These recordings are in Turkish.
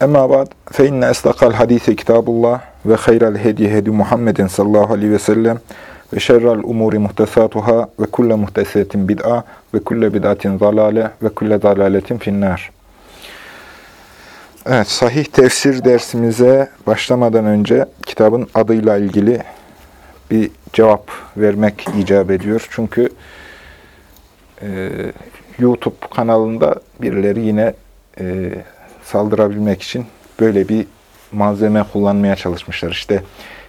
Emma ba'd fe inne estakal hadise kitabullah ve hayral hediye hedi Muhammedin sallallahu aleyhi ve sellem ve şerrel umuri muhtesatuhâ ve kulle muhtesetin bid'a ve kulle bid'atin zalale ve kulle zalaletin finnâr. Evet, sahih tefsir dersimize başlamadan önce kitabın adıyla ilgili bir cevap vermek icap ediyor. Çünkü e, YouTube kanalında birileri yine e, saldırabilmek için böyle bir malzeme kullanmaya çalışmışlar. İşte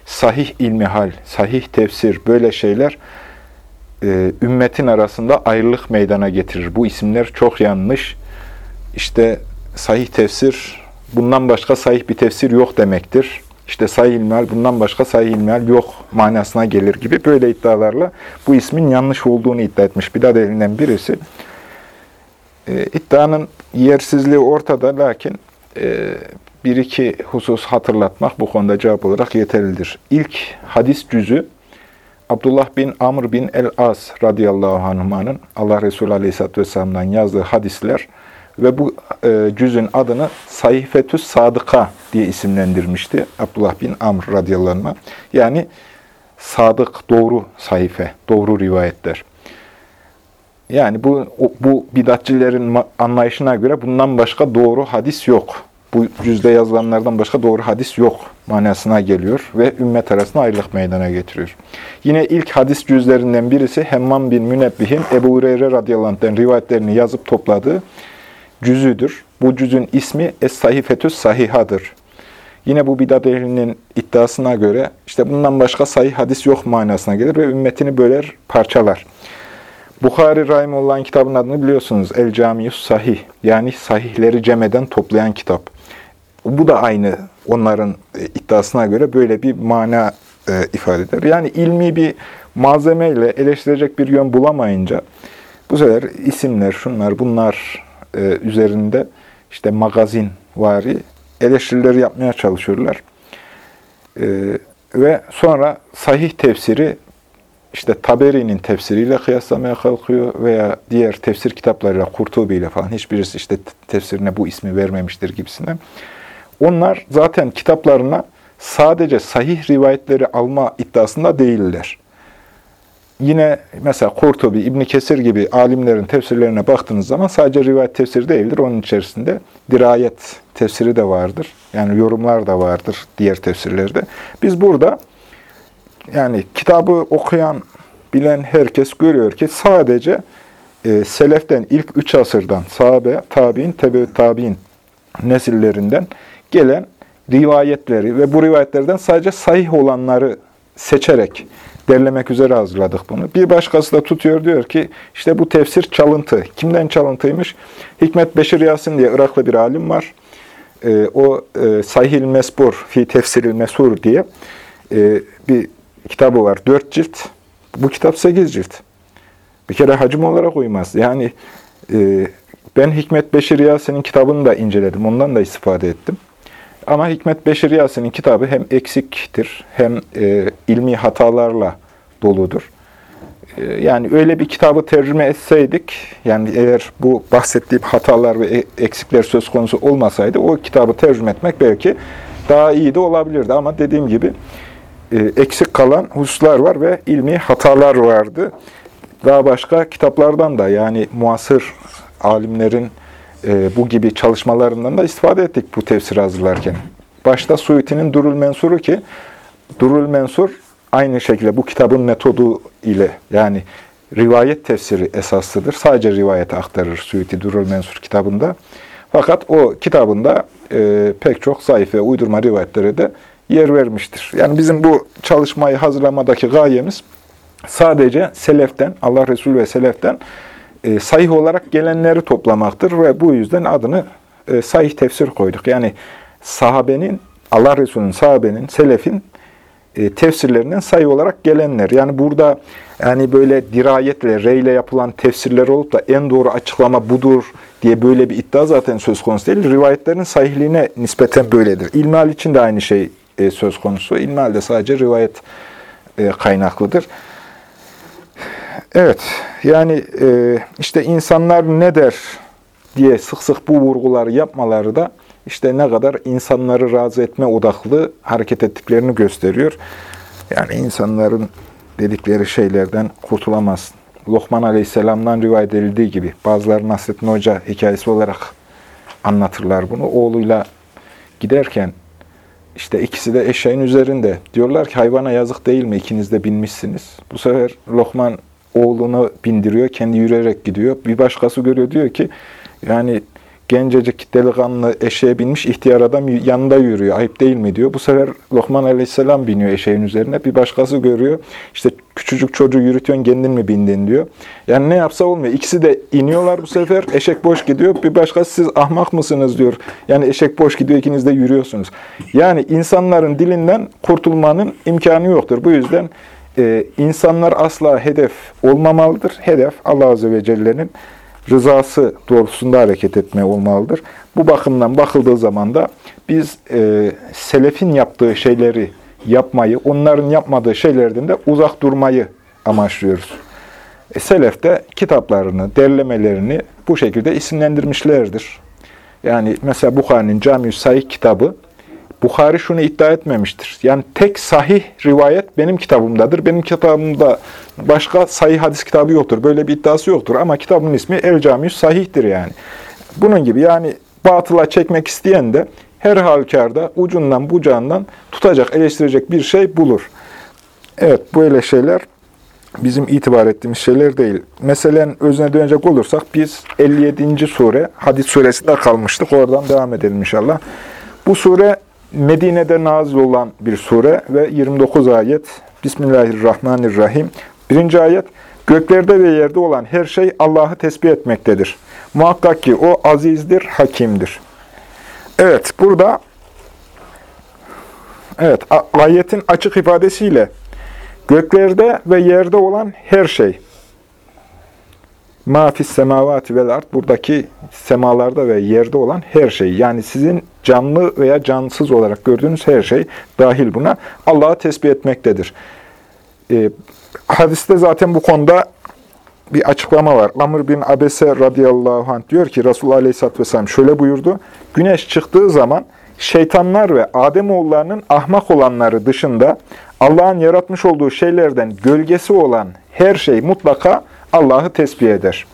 sahih ilmi hal, sahih tefsir böyle şeyler e, ümmetin arasında ayrılık meydana getirir. Bu isimler çok yanlış. İşte sahih tefsir, bundan başka sahih bir tefsir yok demektir. İşte sahih ilmihal, bundan başka sahih ilmihal yok manasına gelir gibi böyle iddialarla bu ismin yanlış olduğunu iddia etmiş. Bir elinden birisi. E, iddianın yersizliği ortada lakin e, bir iki husus hatırlatmak bu konuda cevap olarak yeterlidir. İlk hadis cüzü Abdullah bin Amr bin el-As radıyallahu anhümanın Allah Resulü aleyhisselatü vesselam'dan yazdığı hadisler ve bu e, cüzün adını Sayfetüs Sadıka diye isimlendirmişti Abdullah bin Amr radıyallahu anh. Yani sadık, doğru sayfe, doğru rivayetler. Yani bu bu bidatçilerin anlayışına göre bundan başka doğru hadis yok. Bu cüzde yazılanlardan başka doğru hadis yok manasına geliyor ve ümmet arasında ayrılık meydana getiriyor. Yine ilk hadis cüzlerinden birisi Hemmam bin Münebbih'in Ebu Hureyre radıyallahu rivayetlerini yazıp topladığı cüzüdür. Bu cüzün ismi Es-Sahifetüs Sahiha'dır. Yine bu bidat ehlinin iddiasına göre işte bundan başka sahih hadis yok manasına gelir ve ümmetini böler, parçalar. Bukhari Rahimullah'ın kitabının adını biliyorsunuz. El Camiyus Sahih. Yani sahihleri cemeden toplayan kitap. Bu da aynı onların e, iddiasına göre böyle bir mana e, ifade eder. Yani ilmi bir malzemeyle eleştirecek bir yön bulamayınca bu sefer isimler, şunlar, bunlar e, üzerinde işte magazin vari eleştirileri yapmaya çalışıyorlar. E, ve sonra sahih tefsiri işte Taberi'nin tefsiriyle kıyaslamaya kalkıyor veya diğer tefsir kitaplarıyla, Kurtubi ile falan hiçbirisi işte tefsirine bu ismi vermemiştir gibisinden. Onlar zaten kitaplarına sadece sahih rivayetleri alma iddiasında değiller. Yine mesela Kurtubi, İbn Kesir gibi alimlerin tefsirlerine baktığınız zaman sadece rivayet tefsiri değildir. Onun içerisinde dirayet tefsiri de vardır. Yani yorumlar da vardır diğer tefsirlerde. Biz burada yani kitabı okuyan, bilen herkes görüyor ki sadece e, seleften ilk üç asırdan sahabe, tabi'in, tebe tabi'in nesillerinden gelen rivayetleri ve bu rivayetlerden sadece sahih olanları seçerek derlemek üzere hazırladık bunu. Bir başkası da tutuyor diyor ki işte bu tefsir çalıntı. Kimden çalıntıymış? Hikmet Beşir Yasin diye Iraklı bir alim var. E, o e, Sahih Mesbur fi Tefsiril Mesur diye e, bir kitabı var. Dört cilt. Bu kitap sekiz cilt. Bir kere hacim olarak uymaz. Yani e, ben Hikmet Beşir Yasin'in kitabını da inceledim. Ondan da istifade ettim. Ama Hikmet Beşir Yasin'in kitabı hem eksiktir hem e, ilmi hatalarla doludur. E, yani öyle bir kitabı tercüme etseydik, yani eğer bu bahsettiğim hatalar ve e, eksikler söz konusu olmasaydı o kitabı tercüme etmek belki daha iyi de olabilirdi. Ama dediğim gibi e, eksik kalan hususlar var ve ilmi hatalar vardı. Daha başka kitaplardan da yani muasır alimlerin e, bu gibi çalışmalarından da istifade ettik bu tefsiri hazırlarken. Başta Suyuti'nin Durul Mensuru ki Durul Mensur aynı şekilde bu kitabın metodu ile yani rivayet tefsiri esaslıdır. Sadece rivayete aktarır Suyuti Durul Mensur kitabında. Fakat o kitabında e, pek çok zayıf ve uydurma rivayetlere de yer vermiştir. Yani bizim bu çalışmayı hazırlamadaki gayemiz sadece seleften, Allah Resulü ve seleften e, sahih olarak gelenleri toplamaktır ve bu yüzden adını e, sahih tefsir koyduk. Yani sahabenin, Allah Resulü'nün, sahabenin, selefin e, tefsirlerinden sayı olarak gelenler. Yani burada yani böyle dirayetle, reyle yapılan tefsirler olup da en doğru açıklama budur diye böyle bir iddia zaten söz konusu değil. Rivayetlerin sahihliğine nispeten böyledir. İlmihal için de aynı şey e, söz konusu. İlmihal de sadece rivayet e, kaynaklıdır. Evet, yani e, işte insanlar ne der diye sık sık bu vurguları yapmaları da işte ne kadar insanları razı etme odaklı hareket ettiklerini gösteriyor. Yani insanların dedikleri şeylerden kurtulamazsın. Lokman Aleyhisselam'dan rivayet edildiği gibi bazıları Nasrettin Hoca hikayesi olarak anlatırlar bunu. Oğluyla giderken işte ikisi de eşeğin üzerinde. Diyorlar ki hayvana yazık değil mi ikiniz de binmişsiniz. Bu sefer Lokman oğlunu bindiriyor, kendi yürüyerek gidiyor. Bir başkası görüyor diyor ki yani gencecik delikanlı eşeğe binmiş ihtiyar adam yanında yürüyor. Ayıp değil mi diyor. Bu sefer Lokman Aleyhisselam biniyor eşeğin üzerine. Bir başkası görüyor. İşte küçücük çocuğu yürütüyorsun kendin mi bindin diyor. Yani ne yapsa olmuyor. İkisi de iniyorlar bu sefer. Eşek boş gidiyor. Bir başkası siz ahmak mısınız diyor. Yani eşek boş gidiyor ikiniz de yürüyorsunuz. Yani insanların dilinden kurtulmanın imkanı yoktur. Bu yüzden e, insanlar asla hedef olmamalıdır. Hedef Allah Azze ve Celle'nin rızası doğrultusunda hareket etme olmalıdır. Bu bakımdan bakıldığı zaman da biz e, selefin yaptığı şeyleri yapmayı, onların yapmadığı şeylerden de uzak durmayı amaçlıyoruz. E, selef de kitaplarını, derlemelerini bu şekilde isimlendirmişlerdir. Yani mesela Bukhari'nin Cami-i Sahih kitabı Bukhari şunu iddia etmemiştir. Yani tek sahih rivayet benim kitabımdadır. Benim kitabımda başka sahih hadis kitabı yoktur. Böyle bir iddiası yoktur. Ama kitabın ismi El Camius Sahih'tir yani. Bunun gibi yani batıla çekmek isteyen de her halükarda ucundan bucağından tutacak, eleştirecek bir şey bulur. Evet, böyle şeyler bizim itibar ettiğimiz şeyler değil. Meselen özüne dönecek olursak biz 57. sure, hadis suresinde kalmıştık. Oradan devam edelim inşallah. Bu sure Medine'de nazil olan bir sure ve 29 ayet. Bismillahirrahmanirrahim. Birinci ayet, göklerde ve yerde olan her şey Allah'ı tesbih etmektedir. Muhakkak ki o azizdir, hakimdir. Evet, burada evet ayetin açık ifadesiyle göklerde ve yerde olan her şey Mafis semavati vel art buradaki semalarda ve yerde olan her şey. Yani sizin canlı veya cansız olarak gördüğünüz her şey dahil buna Allah'a tesbih etmektedir. Ee, hadiste zaten bu konuda bir açıklama var. Amr bin Abese radıyallahu anh diyor ki Resulullah aleyhisselatü vesselam şöyle buyurdu. Güneş çıktığı zaman şeytanlar ve Ademoğullarının ahmak olanları dışında Allah'ın yaratmış olduğu şeylerden gölgesi olan her şey mutlaka Allah'ı tesbih eder.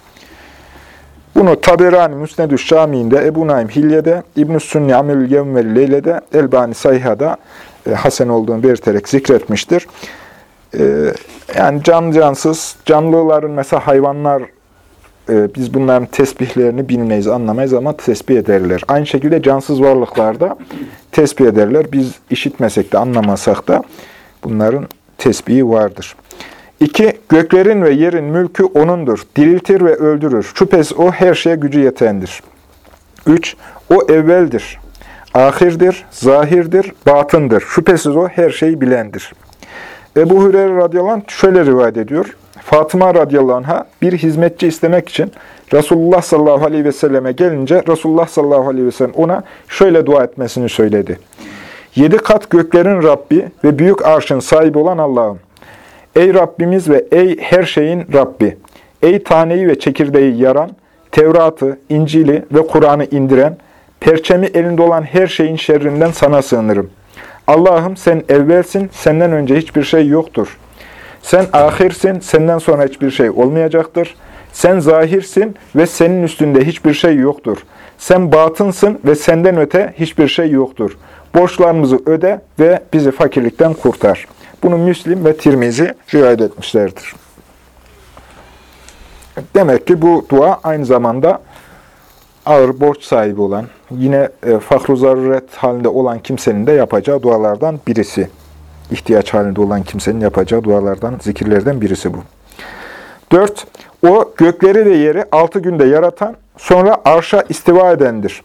Bunu Taberani Müsnedü Şami'inde, Ebu Naim Hilye'de, İbn-i Sünni Amelül Yevmeli Leyle'de, Elbani Sayha'da e, Hasen olduğunu belirterek zikretmiştir. E, yani can cansız, canlıların mesela hayvanlar, e, biz bunların tesbihlerini bilmeyiz, anlamayız ama tesbih ederler. Aynı şekilde cansız varlıklar da tesbih ederler. Biz işitmesek de anlamasak da bunların tesbihi vardır. İki, göklerin ve yerin mülkü O'nundur. Diriltir ve öldürür. Şüphesiz O her şeye gücü yetendir. Üç, O evveldir. Ahirdir, zahirdir, batındır. Şüphesiz O her şeyi bilendir. Ebu Hureyre radıyallahu anh şöyle rivayet ediyor. Fatıma radıyallahu anh'a bir hizmetçi istemek için Resulullah sallallahu aleyhi ve selleme gelince Resulullah sallallahu aleyhi ve sellem ona şöyle dua etmesini söyledi. Yedi kat göklerin Rabbi ve büyük arşın sahibi olan Allah'ım. Ey Rabbimiz ve ey her şeyin Rabbi! Ey taneyi ve çekirdeği yaran, Tevrat'ı, İncil'i ve Kur'an'ı indiren, perçemi elinde olan her şeyin şerrinden sana sığınırım. Allah'ım sen evvelsin, senden önce hiçbir şey yoktur. Sen ahirsin, senden sonra hiçbir şey olmayacaktır. Sen zahirsin ve senin üstünde hiçbir şey yoktur. Sen batınsın ve senden öte hiçbir şey yoktur. Borçlarımızı öde ve bizi fakirlikten kurtar.'' Bunu Müslim ve Tirmizi rivayet etmişlerdir. Demek ki bu dua aynı zamanda ağır borç sahibi olan, yine e, fakru zaruret halinde olan kimsenin de yapacağı dualardan birisi. İhtiyaç halinde olan kimsenin yapacağı dualardan, zikirlerden birisi bu. Dört, o gökleri ve yeri altı günde yaratan, sonra arşa istiva edendir.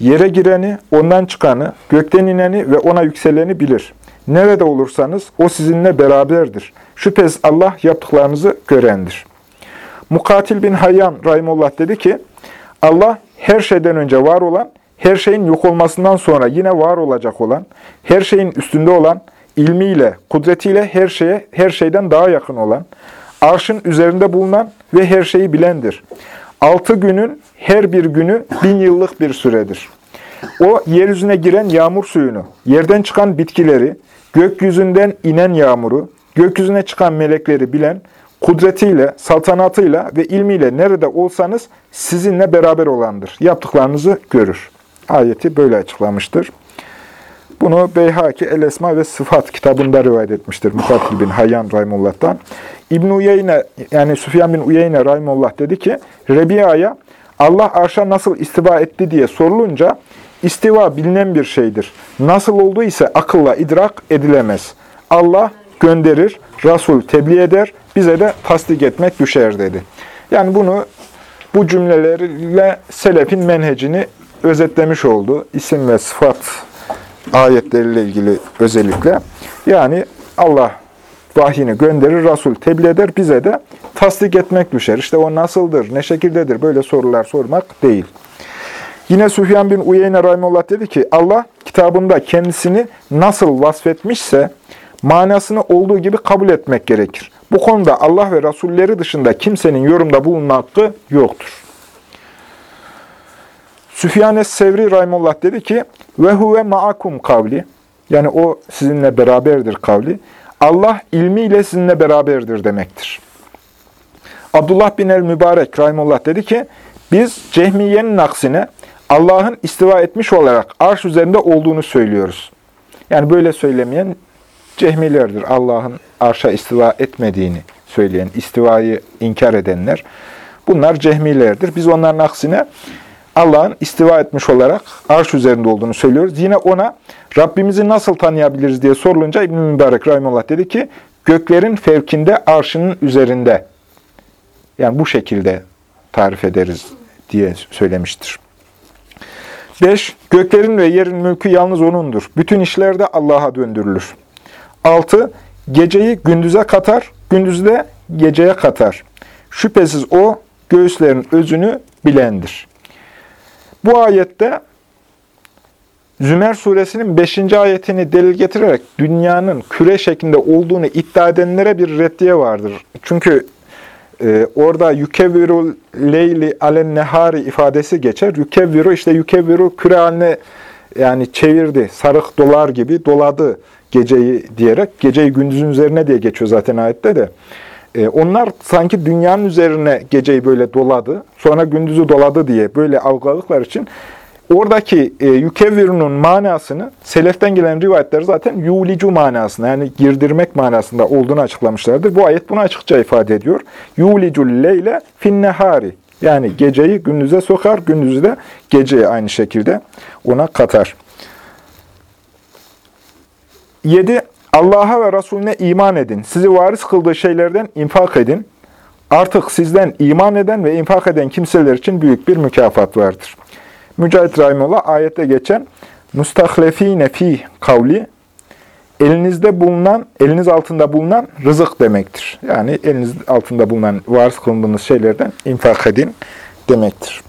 Yere gireni, ondan çıkanı, gökten ineni ve ona yükseleni bilir. Nerede olursanız o sizinle beraberdir. Şüphesiz Allah yaptıklarınızı görendir. Mukatil bin Hayyan Rahimullah dedi ki, Allah her şeyden önce var olan, her şeyin yok olmasından sonra yine var olacak olan, her şeyin üstünde olan, ilmiyle, kudretiyle her şeye, her şeyden daha yakın olan, arşın üzerinde bulunan ve her şeyi bilendir. Altı günün her bir günü bin yıllık bir süredir. O yeryüzüne giren yağmur suyunu, yerden çıkan bitkileri, gökyüzünden inen yağmuru, gökyüzüne çıkan melekleri bilen, kudretiyle, saltanatıyla ve ilmiyle nerede olsanız sizinle beraber olandır. Yaptıklarınızı görür. Ayeti böyle açıklamıştır. Bunu Beyhaki El Esma ve Sıfat kitabında rivayet etmiştir. Mukatil bin Hayyan Rahimullah'tan. İbn Uyeyne yani Süfyan bin Uyeyne Rahimullah dedi ki Rebiya'ya Allah arşa nasıl istiva etti diye sorulunca istiva bilinen bir şeydir. Nasıl olduğu ise akılla idrak edilemez. Allah gönderir, Resul tebliğ eder, bize de tasdik etmek düşer dedi. Yani bunu bu cümlelerle selefin menhecini özetlemiş oldu. İsim ve sıfat ayetleriyle ilgili özellikle. Yani Allah vahyini gönderir, Resul tebliğ eder, bize de tasdik etmek düşer. İşte o nasıldır, ne şekildedir böyle sorular sormak değil. Yine Süfyan bin Uyeyne Rahimullah dedi ki, Allah kitabında kendisini nasıl vasfetmişse, manasını olduğu gibi kabul etmek gerekir. Bu konuda Allah ve Resulleri dışında kimsenin yorumda bulunma hakkı yoktur. Süfyan Sevri Rahimullah dedi ki, ve huve ma'akum kavli, yani o sizinle beraberdir kavli, Allah ilmiyle sizinle beraberdir demektir. Abdullah bin el-Mübarek Rahimullah dedi ki, biz Cehmiye'nin aksine Allah'ın istiva etmiş olarak arş üzerinde olduğunu söylüyoruz. Yani böyle söylemeyen cehmilerdir. Allah'ın arşa istiva etmediğini söyleyen, istivayı inkar edenler. Bunlar cehmilerdir. Biz onların aksine Allah'ın istiva etmiş olarak arş üzerinde olduğunu söylüyoruz. Yine ona Rabbimizi nasıl tanıyabiliriz diye sorulunca İbn-i Mübarek Rahimullah dedi ki, göklerin fevkinde arşının üzerinde. Yani bu şekilde tarif ederiz diye söylemiştir. 5. Göklerin ve yerin mülkü yalnız O'nundur. Bütün işler de Allah'a döndürülür. 6. Geceyi gündüze katar, gündüzü de geceye katar. Şüphesiz O, göğüslerin özünü bilendir. Bu ayette Zümer suresinin 5. ayetini delil getirerek dünyanın küre şeklinde olduğunu iddia edenlere bir reddiye vardır. Çünkü e, orada yükevviru leyli alen nehari ifadesi geçer. Yükevviru işte yükevviru küre haline yani çevirdi, sarık dolar gibi doladı geceyi diyerek. Geceyi gündüzün üzerine diye geçiyor zaten ayette de. E, onlar sanki dünyanın üzerine geceyi böyle doladı, sonra gündüzü doladı diye böyle algıladıkları için oradaki e, yükevvirunun manasını, seleften gelen rivayetler zaten yulicu manasında yani girdirmek manasında olduğunu açıklamışlardır. Bu ayet bunu açıkça ifade ediyor. Yulicul leyle finnehari yani geceyi gündüze sokar, gündüzü de geceye aynı şekilde ona katar. 7. Allah'a ve Resulüne iman edin. Sizi varis kıldığı şeylerden infak edin. Artık sizden iman eden ve infak eden kimseler için büyük bir mükafat vardır. Mücahit Rahimullah ayette geçen mustahlefine fi kavli elinizde bulunan, eliniz altında bulunan rızık demektir. Yani eliniz altında bulunan varis kılındığınız şeylerden infak edin demektir.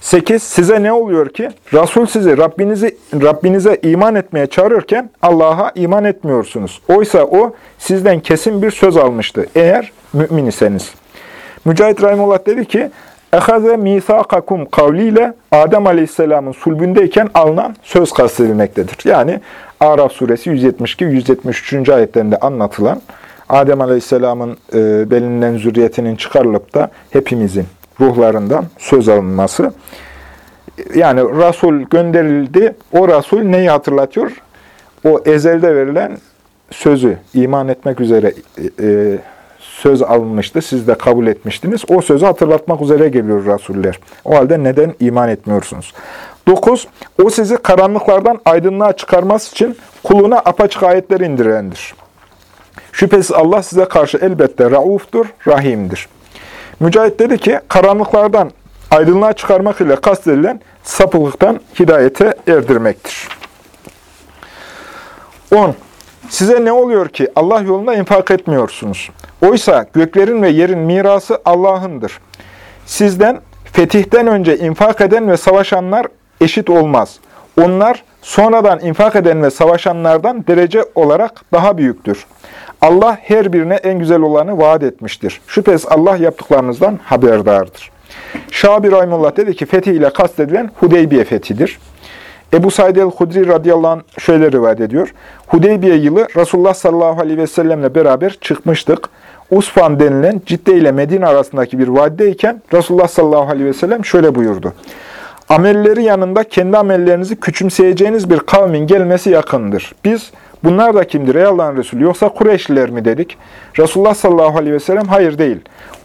8. Size ne oluyor ki? Resul sizi Rabbinizi, Rabbinize iman etmeye çağırırken Allah'a iman etmiyorsunuz. Oysa o sizden kesin bir söz almıştı. Eğer mümin iseniz. Mücahit Rahimullah dedi ki, Ehaze misakakum kavliyle Adem Aleyhisselam'ın sulbündeyken alınan söz kastedilmektedir. Yani Araf suresi 172-173. ayetlerinde anlatılan Adem Aleyhisselam'ın e, belinden zürriyetinin çıkarılıp da hepimizin ruhlarından söz alınması. Yani Resul gönderildi. O Resul neyi hatırlatıyor? O ezelde verilen sözü iman etmek üzere e, söz alınmıştı. Siz de kabul etmiştiniz. O sözü hatırlatmak üzere geliyor Rasuller. O halde neden iman etmiyorsunuz? 9. O sizi karanlıklardan aydınlığa çıkarması için kuluna apaçık ayetler indirendir. Şüphesiz Allah size karşı elbette rauftur, rahimdir. Mücahit dedi ki, karanlıklardan aydınlığa çıkarmak ile kastedilen sapıklıktan hidayete erdirmektir. 10. Size ne oluyor ki Allah yolunda infak etmiyorsunuz? Oysa göklerin ve yerin mirası Allah'ındır. Sizden fetihten önce infak eden ve savaşanlar eşit olmaz. Onlar sonradan infak eden ve savaşanlardan derece olarak daha büyüktür. Allah her birine en güzel olanı vaat etmiştir. Şüphesiz Allah yaptıklarınızdan haberdardır. Şabi Rahimullah dedi ki fetih ile kastedilen Hudeybiye fethidir. Ebu Said el-Hudri radıyallahu anh şöyle rivayet ediyor. Hudeybiye yılı Resulullah sallallahu aleyhi ve sellemle beraber çıkmıştık. Usfan denilen Cidde ile Medine arasındaki bir vadideyken Resulullah sallallahu aleyhi ve sellem şöyle buyurdu. Amelleri yanında kendi amellerinizi küçümseyeceğiniz bir kavmin gelmesi yakındır. Biz bunlar da kimdir ey Allah'ın Resulü yoksa Kureyşliler mi dedik? Resulullah sallallahu aleyhi ve sellem hayır değil.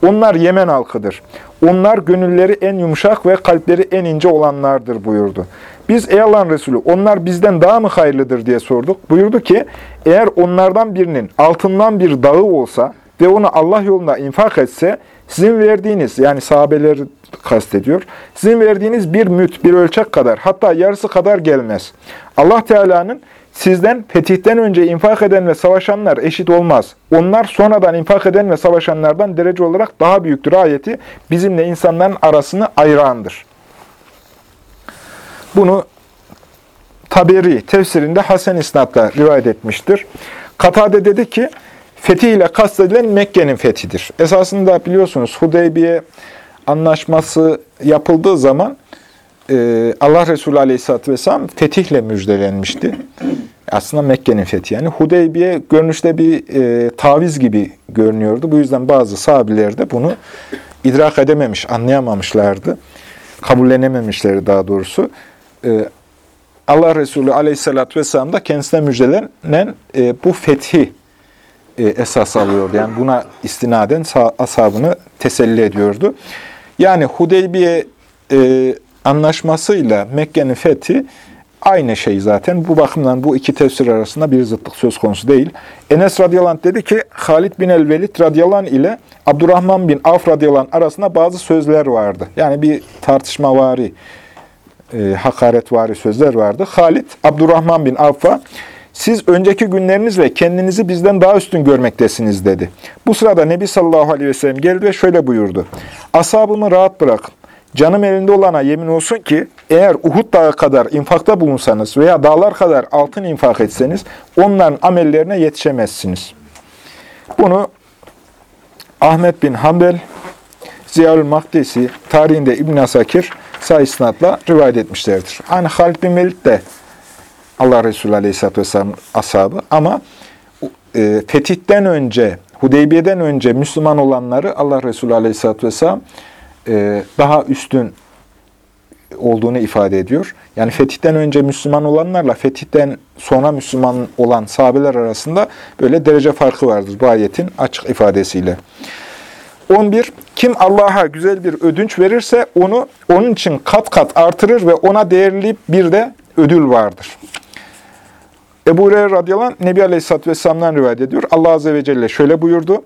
Onlar Yemen halkıdır. Onlar gönülleri en yumuşak ve kalpleri en ince olanlardır buyurdu. Biz ey Allah'ın Resulü onlar bizden daha mı hayırlıdır diye sorduk. Buyurdu ki eğer onlardan birinin altından bir dağı olsa ve onu Allah yolunda infak etse sizin verdiğiniz yani sahabeleri kastediyor. Sizin verdiğiniz bir müt, bir ölçek kadar hatta yarısı kadar gelmez. Allah Teala'nın sizden fetihten önce infak eden ve savaşanlar eşit olmaz. Onlar sonradan infak eden ve savaşanlardan derece olarak daha büyüktür ayeti bizimle insanların arasını ayırandır. Bunu Taberi tefsirinde Hasan İsnat'la rivayet etmiştir. Katade dedi ki, fetih ile kastedilen Mekke'nin fethidir. Esasında biliyorsunuz Hudeybiye anlaşması yapıldığı zaman e, Allah Resulü Aleyhisselatü Vesselam fetihle müjdelenmişti. Aslında Mekke'nin fethi. Yani Hudeybiye görünüşte bir e, taviz gibi görünüyordu. Bu yüzden bazı sahabiler de bunu idrak edememiş, anlayamamışlardı. Kabullenememişleri daha doğrusu. E, Allah Resulü Aleyhisselatü Vesselam da kendisine müjdelenen e, bu fethi e, esas alıyordu. Yani buna istinaden ashabını teselli ediyordu. Yani Hudeybiye anlaşmasıyla Mekke'nin fethi aynı şey zaten. Bu bakımdan bu iki tefsir arasında bir zıtlık söz konusu değil. Enes radıyallahu dedi ki Halid bin el-Velid radıyallahu ile Abdurrahman bin Avf radıyallahu arasında bazı sözler vardı. Yani bir tartışma vari, e, hakaret vari sözler vardı. Halid Abdurrahman bin Avf'a siz önceki günlerinizle kendinizi bizden daha üstün görmektesiniz dedi. Bu sırada Nebi sallallahu aleyhi ve sellem geldi ve şöyle buyurdu. Asabımı rahat bırakın. Canım elinde olana yemin olsun ki eğer Uhud dağı kadar infakta bulunsanız veya dağlar kadar altın infak etseniz onların amellerine yetişemezsiniz. Bunu Ahmet bin Hanbel, Ziyaül Makdisi, tarihinde İbn Asakir sayısınatla rivayet etmişlerdir. Aynı Halid bin Velid de Allah Resulü Aleyhisselatü Vesselam ashabı ama e, fetihten önce, Hudeybiye'den önce Müslüman olanları Allah Resulü Aleyhisselatü Vesselam e, daha üstün olduğunu ifade ediyor. Yani fetihten önce Müslüman olanlarla fetihten sonra Müslüman olan sahabeler arasında böyle derece farkı vardır bu ayetin açık ifadesiyle. 11. Kim Allah'a güzel bir ödünç verirse onu onun için kat kat artırır ve ona değerli bir de ödül vardır. Ebu Hureyre radıyallahu anh, Nebi Aleyhisselatü Vesselam'dan rivayet ediyor. Allah Azze ve Celle şöyle buyurdu.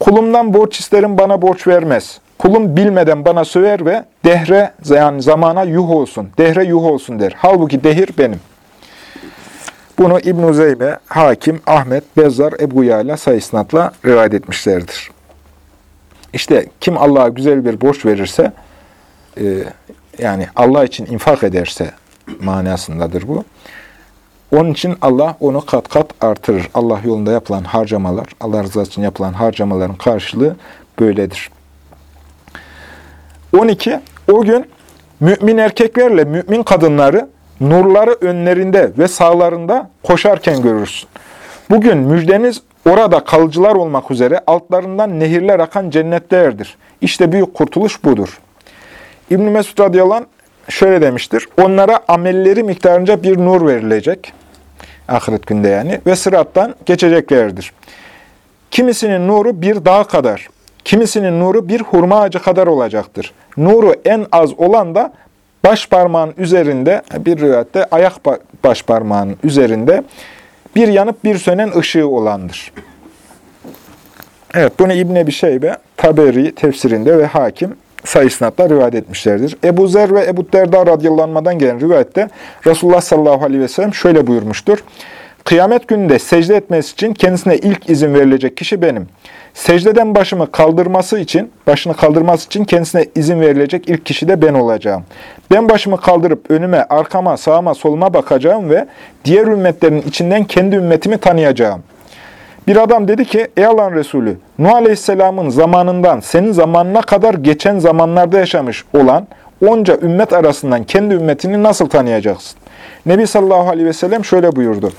Kulumdan borç isterim bana borç vermez. Kulum bilmeden bana söver ve dehre yani zamana yuh olsun, dehre yuh olsun der. Halbuki dehir benim. Bunu İbn-i Zeybe, Hakim, Ahmet, Bezzar, Ebu Yala sayısınatla rivayet etmişlerdir. İşte kim Allah'a güzel bir borç verirse, e, yani Allah için infak ederse manasındadır bu. Onun için Allah onu kat kat artırır. Allah yolunda yapılan harcamalar, Allah rızası için yapılan harcamaların karşılığı böyledir. 12. O gün mümin erkeklerle mümin kadınları nurları önlerinde ve sağlarında koşarken görürsün. Bugün müjdeniz orada kalıcılar olmak üzere altlarından nehirler akan cennetlerdir. İşte büyük kurtuluş budur. İbn-i Mesud radıyallahu şöyle demiştir. Onlara amelleri miktarınca bir nur verilecek. Ahiret günde yani. Ve sırattan geçeceklerdir. Kimisinin nuru bir dağ kadar, kimisinin nuru bir hurma ağacı kadar olacaktır. Nuru en az olan da baş parmağın üzerinde, bir rivayette ayak baş parmağının üzerinde bir yanıp bir sönen ışığı olandır. Evet, bunu İbn Ebi Şeybe, Taberi tefsirinde ve Hakim sayısınatla rivayet etmişlerdir. Ebu Zer ve Ebu Derda radıyallahu gelen rivayette Resulullah sallallahu aleyhi ve sellem şöyle buyurmuştur. Kıyamet gününde secde etmesi için kendisine ilk izin verilecek kişi benim. Secdeden başımı kaldırması için, başını kaldırması için kendisine izin verilecek ilk kişi de ben olacağım. Ben başımı kaldırıp önüme, arkama, sağıma, soluma bakacağım ve diğer ümmetlerin içinden kendi ümmetimi tanıyacağım. Bir adam dedi ki, ey Allah'ın Resulü, Nuh Aleyhisselam'ın zamanından senin zamanına kadar geçen zamanlarda yaşamış olan onca ümmet arasından kendi ümmetini nasıl tanıyacaksın? Nebi sallallahu aleyhi ve sellem şöyle buyurdu.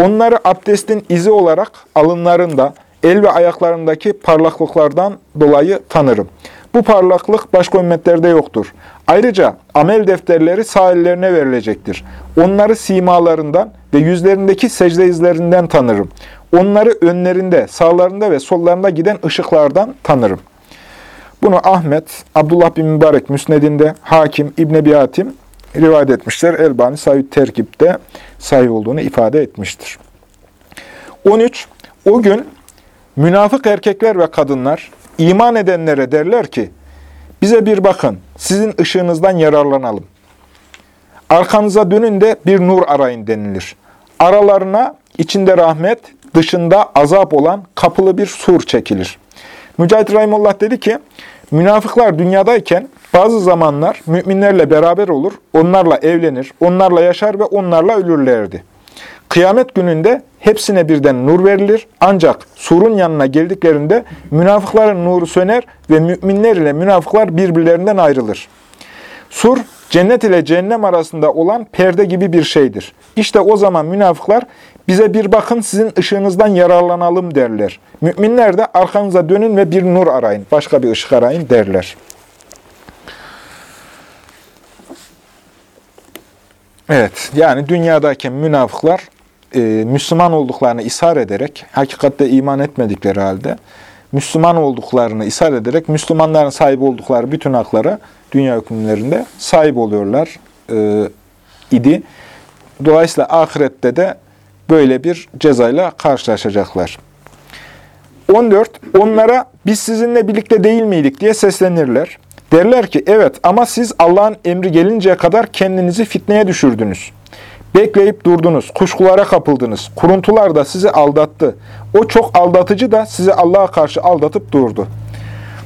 Onları abdestin izi olarak alınlarında, el ve ayaklarındaki parlaklıklardan dolayı tanırım. Bu parlaklık başka ümmetlerde yoktur. Ayrıca amel defterleri sağ ellerine verilecektir. Onları simalarından ve yüzlerindeki secde izlerinden tanırım. Onları önlerinde, sağlarında ve sollarında giden ışıklardan tanırım. Bunu Ahmet, Abdullah bin Mübarek Müsned'inde, Hakim, İbn Ebi Hatim rivayet etmişler. Elbani Said Terkip'te sahih olduğunu ifade etmiştir. 13. O gün münafık erkekler ve kadınlar iman edenlere derler ki, bize bir bakın, sizin ışığınızdan yararlanalım. Arkanıza dönün de bir nur arayın denilir. Aralarına içinde rahmet, dışında azap olan kapılı bir sur çekilir. Mücahit Rahimullah dedi ki, münafıklar dünyadayken bazı zamanlar müminlerle beraber olur, onlarla evlenir, onlarla yaşar ve onlarla ölürlerdi. Kıyamet gününde hepsine birden nur verilir ancak surun yanına geldiklerinde münafıkların nuru söner ve müminler ile münafıklar birbirlerinden ayrılır. Sur, cennet ile cehennem arasında olan perde gibi bir şeydir. İşte o zaman münafıklar bize bir bakın sizin ışığınızdan yararlanalım derler. Müminler de arkanıza dönün ve bir nur arayın, başka bir ışık arayın derler. Evet, yani dünyadaki münafıklar e, Müslüman olduklarını ishar ederek, hakikatte iman etmedikleri halde, Müslüman olduklarını ishar ederek, Müslümanların sahip oldukları bütün haklara dünya hükümlerinde sahip oluyorlar e, idi. Dolayısıyla ahirette de böyle bir cezayla karşılaşacaklar. 14. Onlara biz sizinle birlikte değil miydik diye seslenirler. Derler ki evet ama siz Allah'ın emri gelinceye kadar kendinizi fitneye düşürdünüz. Bekleyip durdunuz, kuşkulara kapıldınız, kuruntular da sizi aldattı. O çok aldatıcı da sizi Allah'a karşı aldatıp durdu.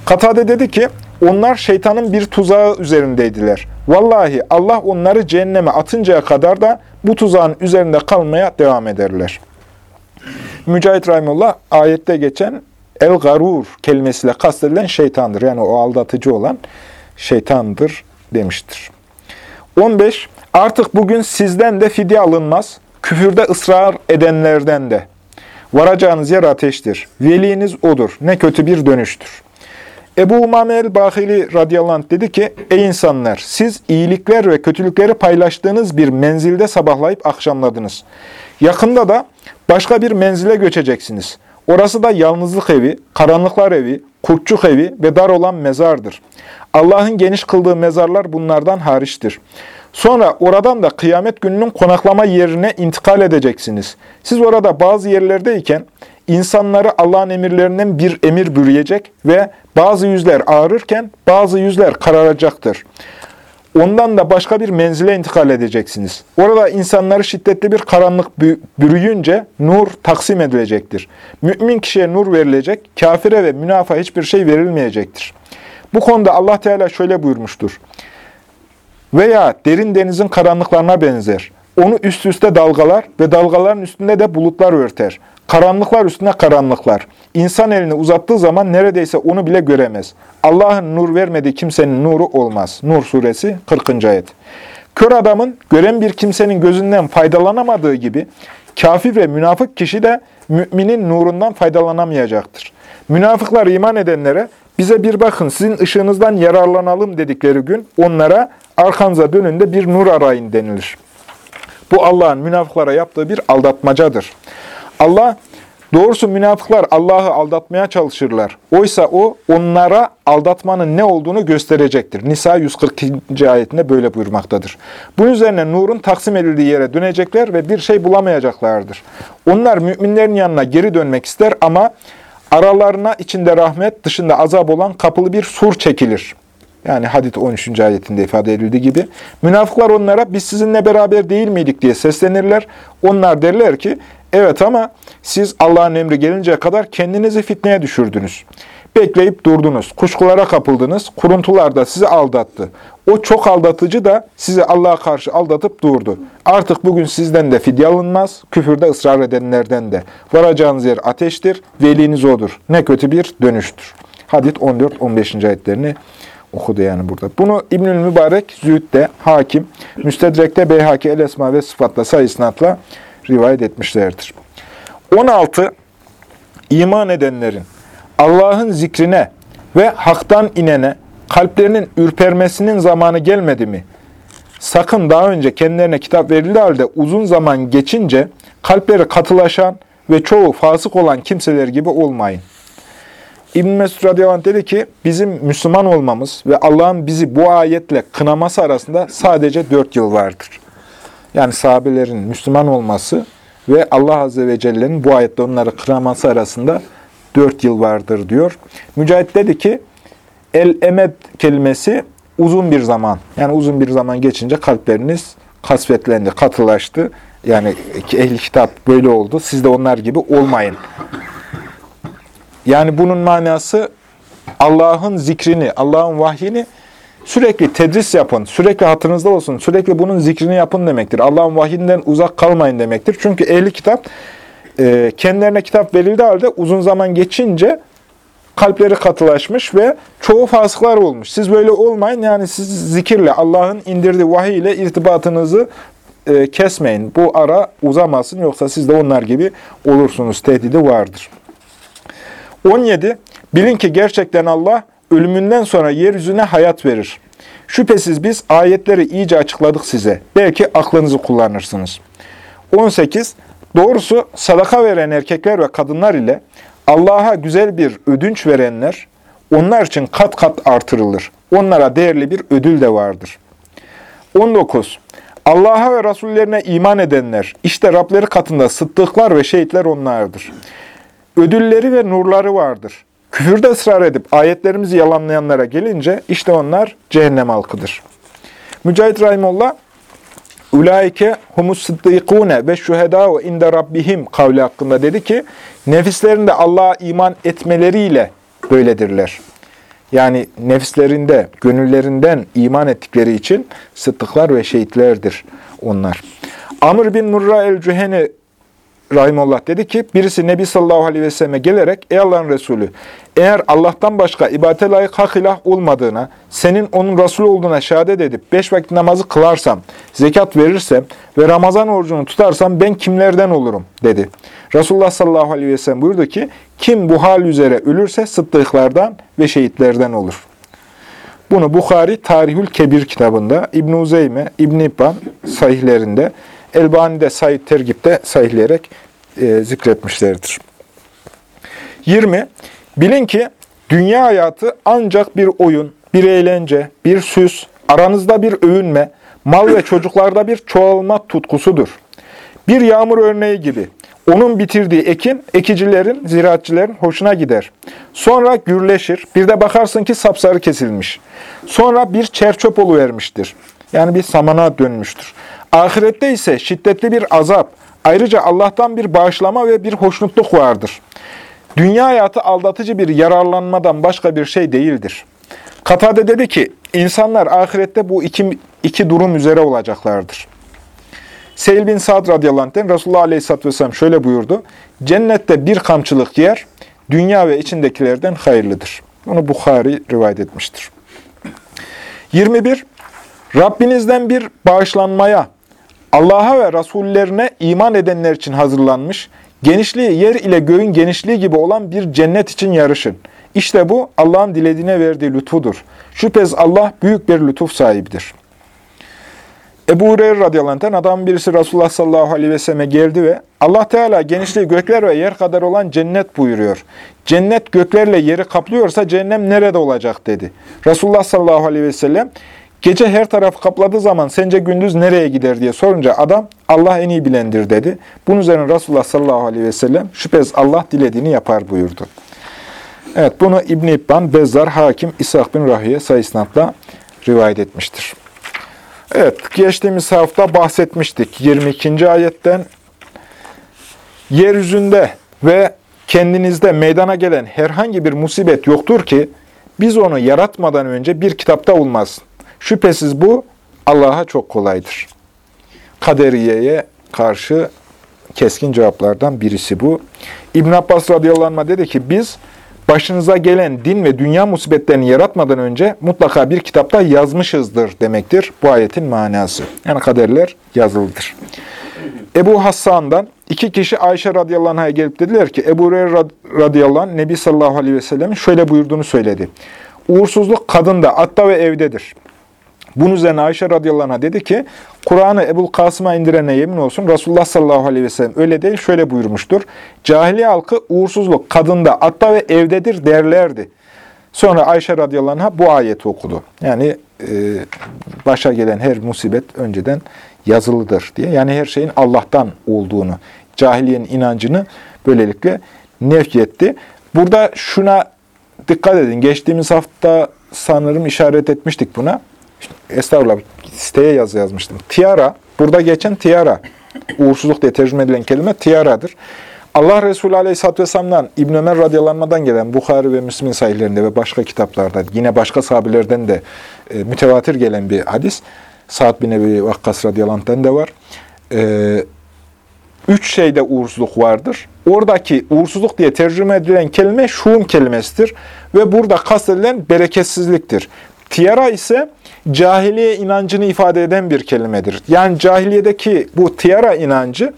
Katade dedi ki, onlar şeytanın bir tuzağı üzerindeydiler. Vallahi Allah onları cehenneme atıncaya kadar da bu tuzağın üzerinde kalmaya devam ederler. Mücahit Rahimullah ayette geçen el-garur kelimesiyle kastedilen şeytandır. Yani o aldatıcı olan şeytandır demiştir. 15. Artık bugün sizden de fidye alınmaz, küfürde ısrar edenlerden de. Varacağınız yer ateştir. Veliniz odur. Ne kötü bir dönüştür. Ebu Umame el-Bahili radıyallahu anh dedi ki, Ey insanlar! Siz iyilikler ve kötülükleri paylaştığınız bir menzilde sabahlayıp akşamladınız. Yakında da başka bir menzile göçeceksiniz. Orası da yalnızlık evi, karanlıklar evi, kurtçuk evi ve dar olan mezardır. Allah'ın geniş kıldığı mezarlar bunlardan hariçtir. Sonra oradan da kıyamet gününün konaklama yerine intikal edeceksiniz. Siz orada bazı yerlerdeyken insanları Allah'ın emirlerinden bir emir bürüyecek ve bazı yüzler ağrırken bazı yüzler kararacaktır. Ondan da başka bir menzile intikal edeceksiniz. Orada insanları şiddetli bir karanlık bürüyünce nur taksim edilecektir. Mümin kişiye nur verilecek, kafire ve münafa hiçbir şey verilmeyecektir. Bu konuda Allah Teala şöyle buyurmuştur. Veya derin denizin karanlıklarına benzer. Onu üst üste dalgalar ve dalgaların üstünde de bulutlar örter. Karanlıklar üstüne karanlıklar. İnsan elini uzattığı zaman neredeyse onu bile göremez. Allah'ın nur vermediği kimsenin nuru olmaz. Nur suresi 40. ayet. Kör adamın gören bir kimsenin gözünden faydalanamadığı gibi kafir ve münafık kişi de müminin nurundan faydalanamayacaktır. Münafıklar iman edenlere bize bir bakın sizin ışığınızdan yararlanalım dedikleri gün onlara arkanıza dönün de bir nur arayın denilir. Bu Allah'ın münafıklara yaptığı bir aldatmacadır. Allah, doğrusu münafıklar Allah'ı aldatmaya çalışırlar. Oysa o onlara aldatmanın ne olduğunu gösterecektir. Nisa 142. ayetinde böyle buyurmaktadır. Bunun üzerine nurun taksim edildiği yere dönecekler ve bir şey bulamayacaklardır. Onlar müminlerin yanına geri dönmek ister ama aralarına içinde rahmet, dışında azap olan kapılı bir sur çekilir. Yani Hadid 13. ayetinde ifade edildiği gibi. Münafıklar onlara biz sizinle beraber değil miydik diye seslenirler. Onlar derler ki evet ama siz Allah'ın emri gelinceye kadar kendinizi fitneye düşürdünüz. Bekleyip durdunuz, kuşkulara kapıldınız, kuruntular da sizi aldattı. O çok aldatıcı da sizi Allah'a karşı aldatıp durdu. Artık bugün sizden de fidye alınmaz, küfürde ısrar edenlerden de. Varacağınız yer ateştir, veliniz odur. Ne kötü bir dönüştür. Hadid 14-15. ayetlerini okudu yani burada. Bunu İbnül Mübarek, Zühd'de, Hakim, Müstedrek'te Beyhaki El Esma ve Sıfat'la sayısınatla rivayet etmişlerdir. 16. İman edenlerin Allah'ın zikrine ve haktan inene kalplerinin ürpermesinin zamanı gelmedi mi? Sakın daha önce kendilerine kitap verildi halde uzun zaman geçince kalpleri katılaşan ve çoğu fasık olan kimseler gibi olmayın. İbn Mesud dedi ki, bizim Müslüman olmamız ve Allah'ın bizi bu ayetle kınaması arasında sadece dört yıl vardır. Yani sahabelerin Müslüman olması ve Allah Azze ve Celle'nin bu ayette onları kınaması arasında dört yıl vardır diyor. Mücahit dedi ki, el-emed kelimesi uzun bir zaman. Yani uzun bir zaman geçince kalpleriniz kasvetlendi, katılaştı. Yani ehli kitap böyle oldu. Siz de onlar gibi olmayın. Yani bunun manası Allah'ın zikrini, Allah'ın vahyini sürekli tedris yapın, sürekli hatırınızda olsun, sürekli bunun zikrini yapın demektir. Allah'ın vahyinden uzak kalmayın demektir. Çünkü ehli kitap e, kendilerine kitap verildi halde uzun zaman geçince kalpleri katılaşmış ve çoğu fasıklar olmuş. Siz böyle olmayın. Yani siz zikirle, Allah'ın indirdiği vahiy ile irtibatınızı e, kesmeyin. Bu ara uzamasın yoksa siz de onlar gibi olursunuz. Tehdidi vardır. 17. Bilin ki gerçekten Allah ölümünden sonra yeryüzüne hayat verir. Şüphesiz biz ayetleri iyice açıkladık size. Belki aklınızı kullanırsınız. 18. Doğrusu sadaka veren erkekler ve kadınlar ile Allah'a güzel bir ödünç verenler, onlar için kat kat artırılır. Onlara değerli bir ödül de vardır. 19. Allah'a ve Rasullerine iman edenler, işte Rableri katında sıddıklar ve şehitler onlardır. Ödülleri ve nurları vardır. Küfürde ısrar edip ayetlerimizi yalanlayanlara gelince işte onlar cehennem halkıdır. Mücahit Rahimullah, Ulaike humus sıddîkûne ve şühedâhu inde rabbihim kavli hakkında dedi ki, nefislerinde Allah'a iman etmeleriyle böyledirler. Yani nefislerinde, gönüllerinden iman ettikleri için sıddıklar ve şehitlerdir onlar. Amr bin Murra el-Cüheni Rahimullah dedi ki, birisi Nebi sallallahu aleyhi ve selleme gelerek, Ey Allah'ın Resulü, eğer Allah'tan başka ibadete layık hak ilah olmadığına, senin onun Resulü olduğuna şehadet edip beş vakit namazı kılarsam, zekat verirsem ve Ramazan orucunu tutarsam ben kimlerden olurum? dedi. Resulullah sallallahu aleyhi ve sellem buyurdu ki, kim bu hal üzere ölürse sıddıklardan ve şehitlerden olur. Bunu Bukhari Tarihül Kebir kitabında, İbn-i Uzeyme, İbn-i İbban sahihlerinde, Elbani de Said Tergip'te sahihleyerek e, zikretmişlerdir. 20. Bilin ki dünya hayatı ancak bir oyun, bir eğlence, bir süs, aranızda bir övünme, mal ve çocuklarda bir çoğalma tutkusudur. Bir yağmur örneği gibi. Onun bitirdiği ekin, ekicilerin, ziraatçilerin hoşuna gider. Sonra gürleşir. Bir de bakarsın ki sapsarı kesilmiş. Sonra bir çerçöp vermiştir. Yani bir samana dönmüştür. Ahirette ise şiddetli bir azap, ayrıca Allah'tan bir bağışlama ve bir hoşnutluk vardır. Dünya hayatı aldatıcı bir yararlanmadan başka bir şey değildir. Katade dedi ki, insanlar ahirette bu iki, iki durum üzere olacaklardır. Seyil bin Sa'd radıyallahu anh'ten Resulullah aleyhisselatü vesselam şöyle buyurdu. Cennette bir kamçılık yer, dünya ve içindekilerden hayırlıdır. Bunu Bukhari rivayet etmiştir. 21. Rabbinizden bir bağışlanmaya, Allah'a ve Rasullerine iman edenler için hazırlanmış, genişliği yer ile göğün genişliği gibi olan bir cennet için yarışın. İşte bu Allah'ın dilediğine verdiği lütfudur. Şüphesiz Allah büyük bir lütuf sahibidir. Ebu Hureyre radıyallahu anh'ten adam birisi Resulullah sallallahu aleyhi ve selleme geldi ve Allah Teala genişliği gökler ve yer kadar olan cennet buyuruyor. Cennet göklerle yeri kaplıyorsa cehennem nerede olacak dedi. Resulullah sallallahu aleyhi ve sellem Gece her tarafı kapladığı zaman sence gündüz nereye gider diye sorunca adam Allah en iyi bilendir dedi. Bunun üzerine Resulullah sallallahu aleyhi ve sellem şüphesiz Allah dilediğini yapar buyurdu. Evet, bunu İbn-i İbban, Bezzar, Hakim, İshak bin Rahiye sayısınatla rivayet etmiştir. Evet, geçtiğimiz hafta bahsetmiştik 22. ayetten. Yeryüzünde ve kendinizde meydana gelen herhangi bir musibet yoktur ki, biz onu yaratmadan önce bir kitapta olmaz. Şüphesiz bu Allah'a çok kolaydır. Kaderiyeye karşı keskin cevaplardan birisi bu. İbn Abbas radıyallahu anh dedi ki biz başınıza gelen din ve dünya musibetlerini yaratmadan önce mutlaka bir kitapta yazmışızdır demektir bu ayetin manası. Yani kaderler yazılıdır. Ebu Hassan'dan iki kişi Ayşe radıyallahu anh'a gelip dediler ki Ebu Hureyre radıyallahu anh Nebi sallallahu aleyhi ve sellem'in şöyle buyurduğunu söyledi. Uğursuzluk kadında, atta ve evdedir. Bunun üzerine Ayşe radıyallahu anh'a dedi ki, Kur'an'ı Ebul Kasım'a indirene yemin olsun, Resulullah sallallahu aleyhi ve sellem öyle değil, şöyle buyurmuştur. Cahiliye halkı uğursuzluk kadında, atta ve evdedir derlerdi. Sonra Ayşe radıyallahu anh'a bu ayeti okudu. Yani e, başa gelen her musibet önceden yazılıdır diye. Yani her şeyin Allah'tan olduğunu, cahiliyenin inancını böylelikle nefyetti. Burada şuna dikkat edin. Geçtiğimiz hafta sanırım işaret etmiştik buna. Estağfurullah, siteye yazı yazmıştım. Tiara, burada geçen tiara, uğursuzluk diye tercüme edilen kelime tiaradır. Allah Resulü Aleyhisselatü Vesselam'dan İbn Ömer radyalanmadan gelen Bukhari ve Müslim'in sahihlerinde ve başka kitaplarda, yine başka sahabelerden de e, mütevatir gelen bir hadis. Sa'd bin Ebi Vakkas radyalantan da var. E, üç şeyde uğursuzluk vardır. Oradaki uğursuzluk diye tercüme edilen kelime şuum kelimesidir. Ve burada kastedilen bereketsizliktir. Tiyara ise cahiliye inancını ifade eden bir kelimedir. Yani cahiliyedeki bu tiyara inancı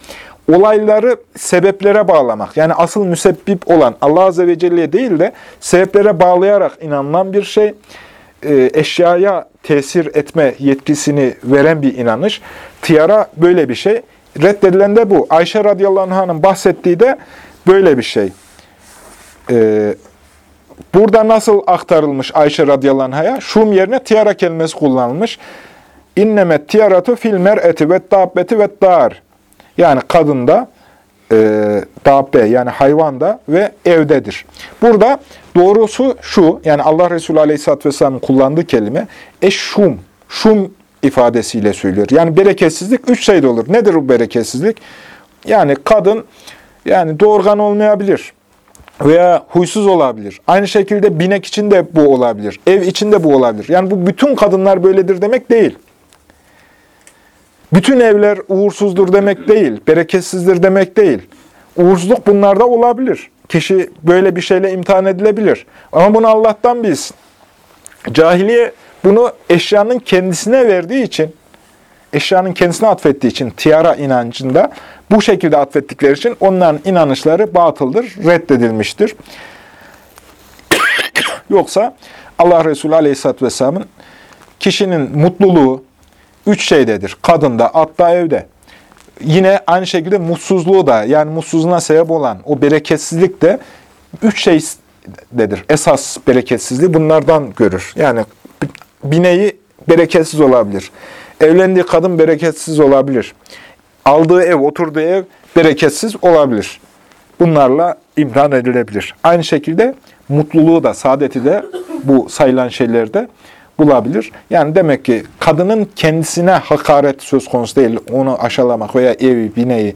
olayları sebeplere bağlamak. Yani asıl müsebbip olan Allah Azze ve Celle'ye değil de sebeplere bağlayarak inanılan bir şey. E, eşyaya tesir etme yetkisini veren bir inanış. Tiyara böyle bir şey. Reddedilen de bu. Ayşe radıyallahu anh'ın bahsettiği de böyle bir şey. Ee, burada nasıl aktarılmış Ayşe radıyallahu anh'a? Şum yerine tiyara kelimesi kullanılmış. İnnemet tiyaratu fil mer'eti ve dabbeti ve dar. Yani kadında, e, dabbe yani hayvanda ve evdedir. Burada doğrusu şu, yani Allah Resulü aleyhisselatü vesselamın kullandığı kelime eşşum, şum ifadesiyle söylüyor. Yani bereketsizlik üç şeyde olur. Nedir bu bereketsizlik? Yani kadın yani doğurgan olmayabilir veya huysuz olabilir. Aynı şekilde binek için de bu olabilir. Ev için de bu olabilir. Yani bu bütün kadınlar böyledir demek değil. Bütün evler uğursuzdur demek değil. Bereketsizdir demek değil. Uğursuzluk bunlarda olabilir. Kişi böyle bir şeyle imtihan edilebilir. Ama bunu Allah'tan bilsin. Cahiliye bunu eşyanın kendisine verdiği için, eşyanın kendisine atfettiği için tiyara inancında bu şekilde atfettikleri için onların inanışları batıldır, reddedilmiştir. Yoksa Allah Resulü Aleyhisselatü Vesselam'ın kişinin mutluluğu üç şeydedir. Kadında, atta, evde. Yine aynı şekilde mutsuzluğu da yani mutsuzluğuna sebep olan o bereketsizlik de üç şeydedir. Esas bereketsizliği bunlardan görür. Yani bineği bereketsiz olabilir. Evlendiği kadın bereketsiz olabilir. Aldığı ev, oturduğu ev bereketsiz olabilir. Bunlarla imtihan edilebilir. Aynı şekilde mutluluğu da, saadeti de bu sayılan şeylerde bulabilir. Yani demek ki kadının kendisine hakaret söz konusu değil, onu aşağılamak veya evi, bineği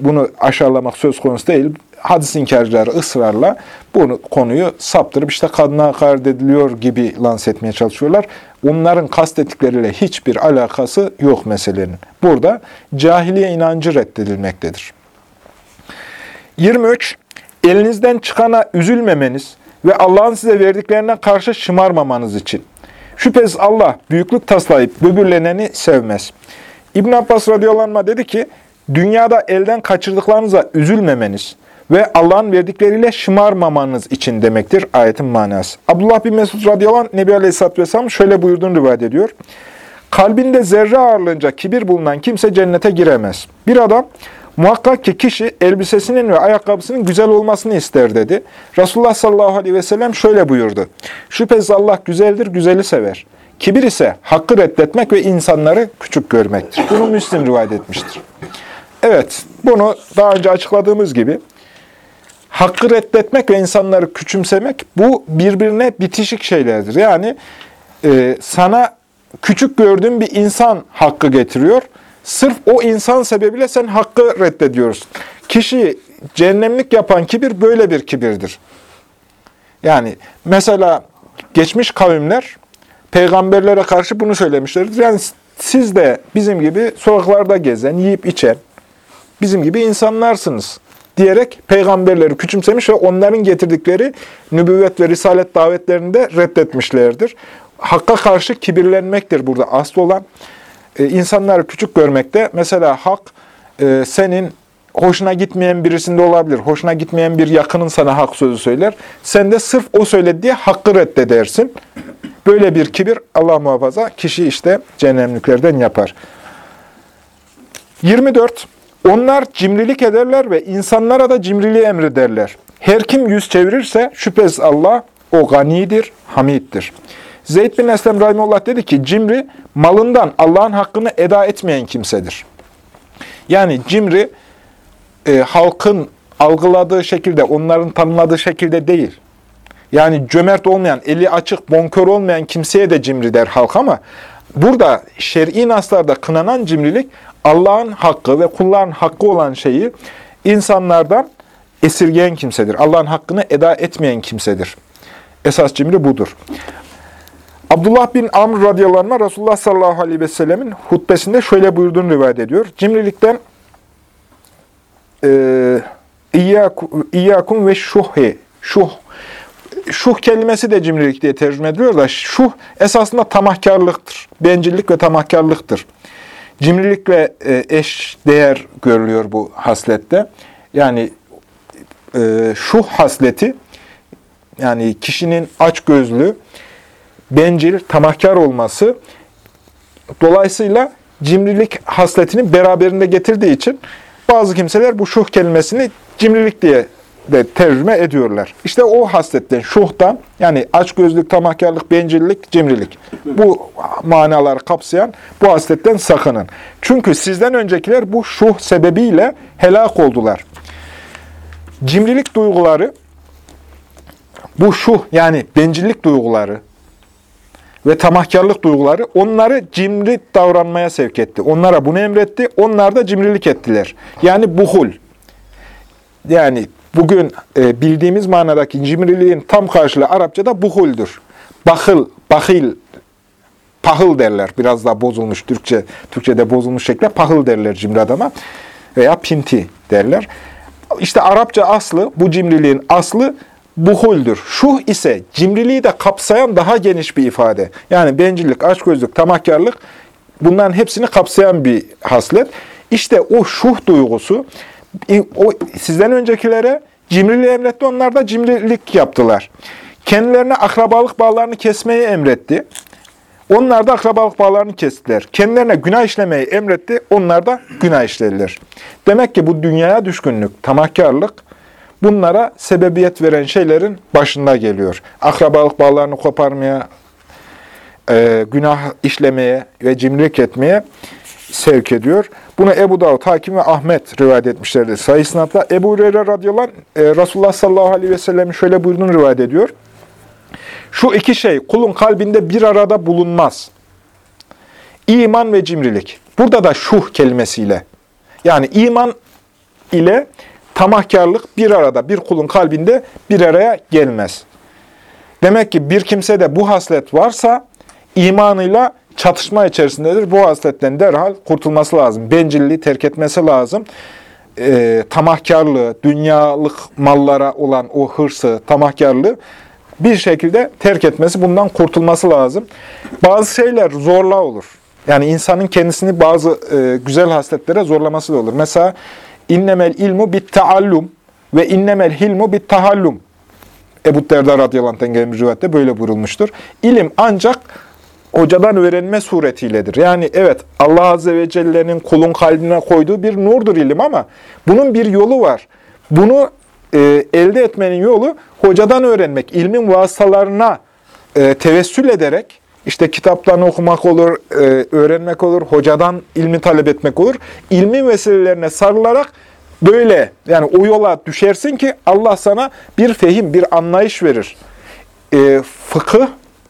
bunu aşağılamak söz konusu değil hadis inkarcıları ısrarla bunu konuyu saptırıp işte kadına hakaret ediliyor gibi lanse etmeye çalışıyorlar. Onların kastettikleriyle hiçbir alakası yok meselenin. Burada cahiliye inancı reddedilmektedir. 23. Elinizden çıkana üzülmemeniz ve Allah'ın size verdiklerine karşı şımarmamanız için. Şüphesiz Allah büyüklük taslayıp böbürleneni sevmez. İbn Abbas radıyallahu anh dedi ki, dünyada elden kaçırdıklarınıza üzülmemeniz, ve Allah'ın verdikleriyle şımarmamanız için demektir ayetin manası. Abdullah bin Mesud radıyallahu anh Nebi Aleyhisselatü Vesselam şöyle buyurduğunu rivayet ediyor. Kalbinde zerre ağırlığınca kibir bulunan kimse cennete giremez. Bir adam muhakkak ki kişi elbisesinin ve ayakkabısının güzel olmasını ister dedi. Resulullah sallallahu aleyhi ve sellem şöyle buyurdu. Şüphesiz Allah güzeldir, güzeli sever. Kibir ise hakkı reddetmek ve insanları küçük görmektir. Bunu Müslim rivayet etmiştir. Evet, bunu daha önce açıkladığımız gibi hakkı reddetmek ve insanları küçümsemek bu birbirine bitişik şeylerdir. Yani e, sana küçük gördüğün bir insan hakkı getiriyor. Sırf o insan sebebiyle sen hakkı reddediyorsun. Kişi cehennemlik yapan kibir böyle bir kibirdir. Yani mesela geçmiş kavimler peygamberlere karşı bunu söylemişlerdir. Yani siz de bizim gibi sokaklarda gezen, yiyip içen, bizim gibi insanlarsınız diyerek peygamberleri küçümsemiş ve onların getirdikleri nübüvvet ve risalet davetlerini de reddetmişlerdir. Hakka karşı kibirlenmektir burada asıl olan. Ee, insanları küçük görmekte mesela hak e, senin hoşuna gitmeyen birisinde olabilir. Hoşuna gitmeyen bir yakının sana hak sözü söyler. Sen de sırf o söyledi diye hakkı reddedersin. Böyle bir kibir Allah muhafaza kişi işte cehennemliklerden yapar. 24. Onlar cimrilik ederler ve insanlara da cimriliği emrederler. Her kim yüz çevirirse şüphesiz Allah o ganidir, hamiddir. Zeyd bin Eslem Rahimullah dedi ki, cimri malından Allah'ın hakkını eda etmeyen kimsedir. Yani cimri e, halkın algıladığı şekilde, onların tanımladığı şekilde değil. Yani cömert olmayan, eli açık, bonkör olmayan kimseye de cimri der halk ama burada şer'i naslarda kınanan cimrilik Allah'ın hakkı ve kulların hakkı olan şeyi insanlardan esirgeyen kimsedir. Allah'ın hakkını eda etmeyen kimsedir. Esas cimri budur. Abdullah bin Amr radıyallahu anh Resulullah sallallahu aleyhi ve sellemin hutbesinde şöyle buyurduğunu rivayet ediyor. Cimrilikten e, İyyâkum ve şuhi, şuh. Şuh kelimesi de cimrilik diye tercüme ediliyor da şuh esasında tamahkarlıktır. Bencillik ve tamahkarlıktır. Cimrilikle e, eş değer görülüyor bu haslette. Yani e, şuh hasleti yani kişinin aç gözlü, bencil, tamahkar olması dolayısıyla cimrilik hasletini beraberinde getirdiği için bazı kimseler bu şuh kelimesini cimrilik diye de tercüme ediyorlar. İşte o hasletten, şuhtan yani açgözlük, tamahkarlık, bencillik, cimrilik. Bu manaları kapsayan bu hasletten sakının. Çünkü sizden öncekiler bu şuh sebebiyle helak oldular. Cimrilik duyguları, bu şuh yani bencillik duyguları ve tamahkarlık duyguları onları cimri davranmaya sevk etti. Onlara bunu emretti, onlar da cimrilik ettiler. Yani buhul. Yani bugün e, bildiğimiz manadaki cimriliğin tam karşılığı Arapçada buhuldür. Bakıl, bakil, pahıl derler. Biraz daha bozulmuş Türkçe, Türkçe'de bozulmuş şekilde pahıl derler cimri adama veya pinti derler. İşte Arapça aslı, bu cimriliğin aslı buhuldür. Şuh ise cimriliği de kapsayan daha geniş bir ifade. Yani bencillik, açgözlük, tamahkarlık bunların hepsini kapsayan bir haslet. İşte o şuh duygusu o sizden öncekilere cimriliği emretti. Onlar da cimrilik yaptılar. Kendilerine akrabalık bağlarını kesmeyi emretti. Onlar da akrabalık bağlarını kestiler. Kendilerine günah işlemeyi emretti. Onlar da günah işlediler. Demek ki bu dünyaya düşkünlük, tamahkarlık bunlara sebebiyet veren şeylerin başında geliyor. Akrabalık bağlarını koparmaya, e, günah işlemeye ve cimrilik etmeye sevk ediyor. Bunu Ebu Davud, Hakim ve Ahmet rivayet etmişlerdir. Sayı sınavda Ebu Hureyre radıyallahu anh, e, Resulullah sallallahu aleyhi ve sellem'in şöyle buyurduğunu rivayet ediyor. Şu iki şey kulun kalbinde bir arada bulunmaz. İman ve cimrilik. Burada da şuh kelimesiyle. Yani iman ile tamahkarlık bir arada, bir kulun kalbinde bir araya gelmez. Demek ki bir kimsede bu haslet varsa imanıyla çatışma içerisindedir. Bu hasletten derhal kurtulması lazım. Bencilliği terk etmesi lazım. E, tamahkarlığı, dünyalık mallara olan o hırsı, tamahkarlığı bir şekilde terk etmesi, bundan kurtulması lazım. Bazı şeyler zorla olur. Yani insanın kendisini bazı e, güzel hasletlere zorlaması da olur. Mesela innemel ilmu bit taallum ve innemel hilmu bit tahallum. Ebu Derda radıyallahu anh'ten gelen bir rivayette böyle buyurulmuştur. İlim ancak hocadan öğrenme suretiyledir. Yani evet Allah Azze ve Celle'nin kulun kalbine koyduğu bir nurdur ilim ama bunun bir yolu var. Bunu e, elde etmenin yolu hocadan öğrenmek, ilmin vasıtalarına e, tevessül ederek, işte kitaplarını okumak olur, e, öğrenmek olur, hocadan ilmi talep etmek olur. İlmin vesilelerine sarılarak böyle yani o yola düşersin ki Allah sana bir fehim, bir anlayış verir. E, fıkıh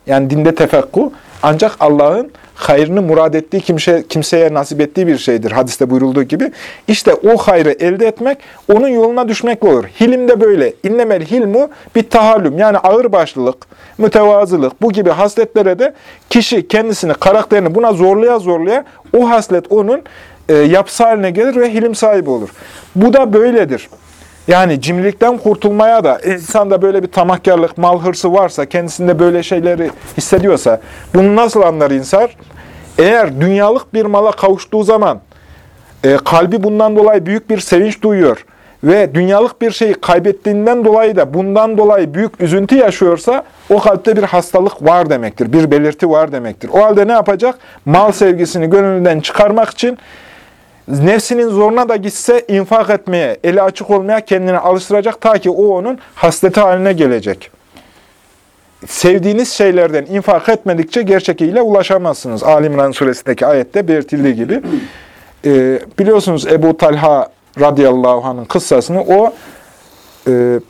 yani dinde tefekkuh ancak Allah'ın hayrını murad ettiği kimse, kimseye nasip ettiği bir şeydir. Hadiste buyurulduğu gibi. İşte o hayrı elde etmek, onun yoluna düşmekle olur. Hilim de böyle. İnnemel hilmu bir tahallüm. Yani ağırbaşlılık, mütevazılık bu gibi hasletlere de kişi kendisini, karakterini buna zorlaya zorlaya o haslet onun e, yapısı haline gelir ve hilim sahibi olur. Bu da böyledir. Yani cimrilikten kurtulmaya da insanda böyle bir tamahkarlık, mal hırsı varsa, kendisinde böyle şeyleri hissediyorsa, bunu nasıl anlar insan? Eğer dünyalık bir mala kavuştuğu zaman e, kalbi bundan dolayı büyük bir sevinç duyuyor ve dünyalık bir şeyi kaybettiğinden dolayı da bundan dolayı büyük üzüntü yaşıyorsa o kalpte bir hastalık var demektir, bir belirti var demektir. O halde ne yapacak? Mal sevgisini gönlünden çıkarmak için nefsinin zoruna da gitse infak etmeye, eli açık olmaya kendini alıştıracak ta ki o onun hasleti haline gelecek. Sevdiğiniz şeylerden infak etmedikçe gerçekiyle ulaşamazsınız. Ali İmran suresindeki ayette belirtildiği gibi. Ee, biliyorsunuz Ebu Talha radıyallahu anh'ın kıssasını o e,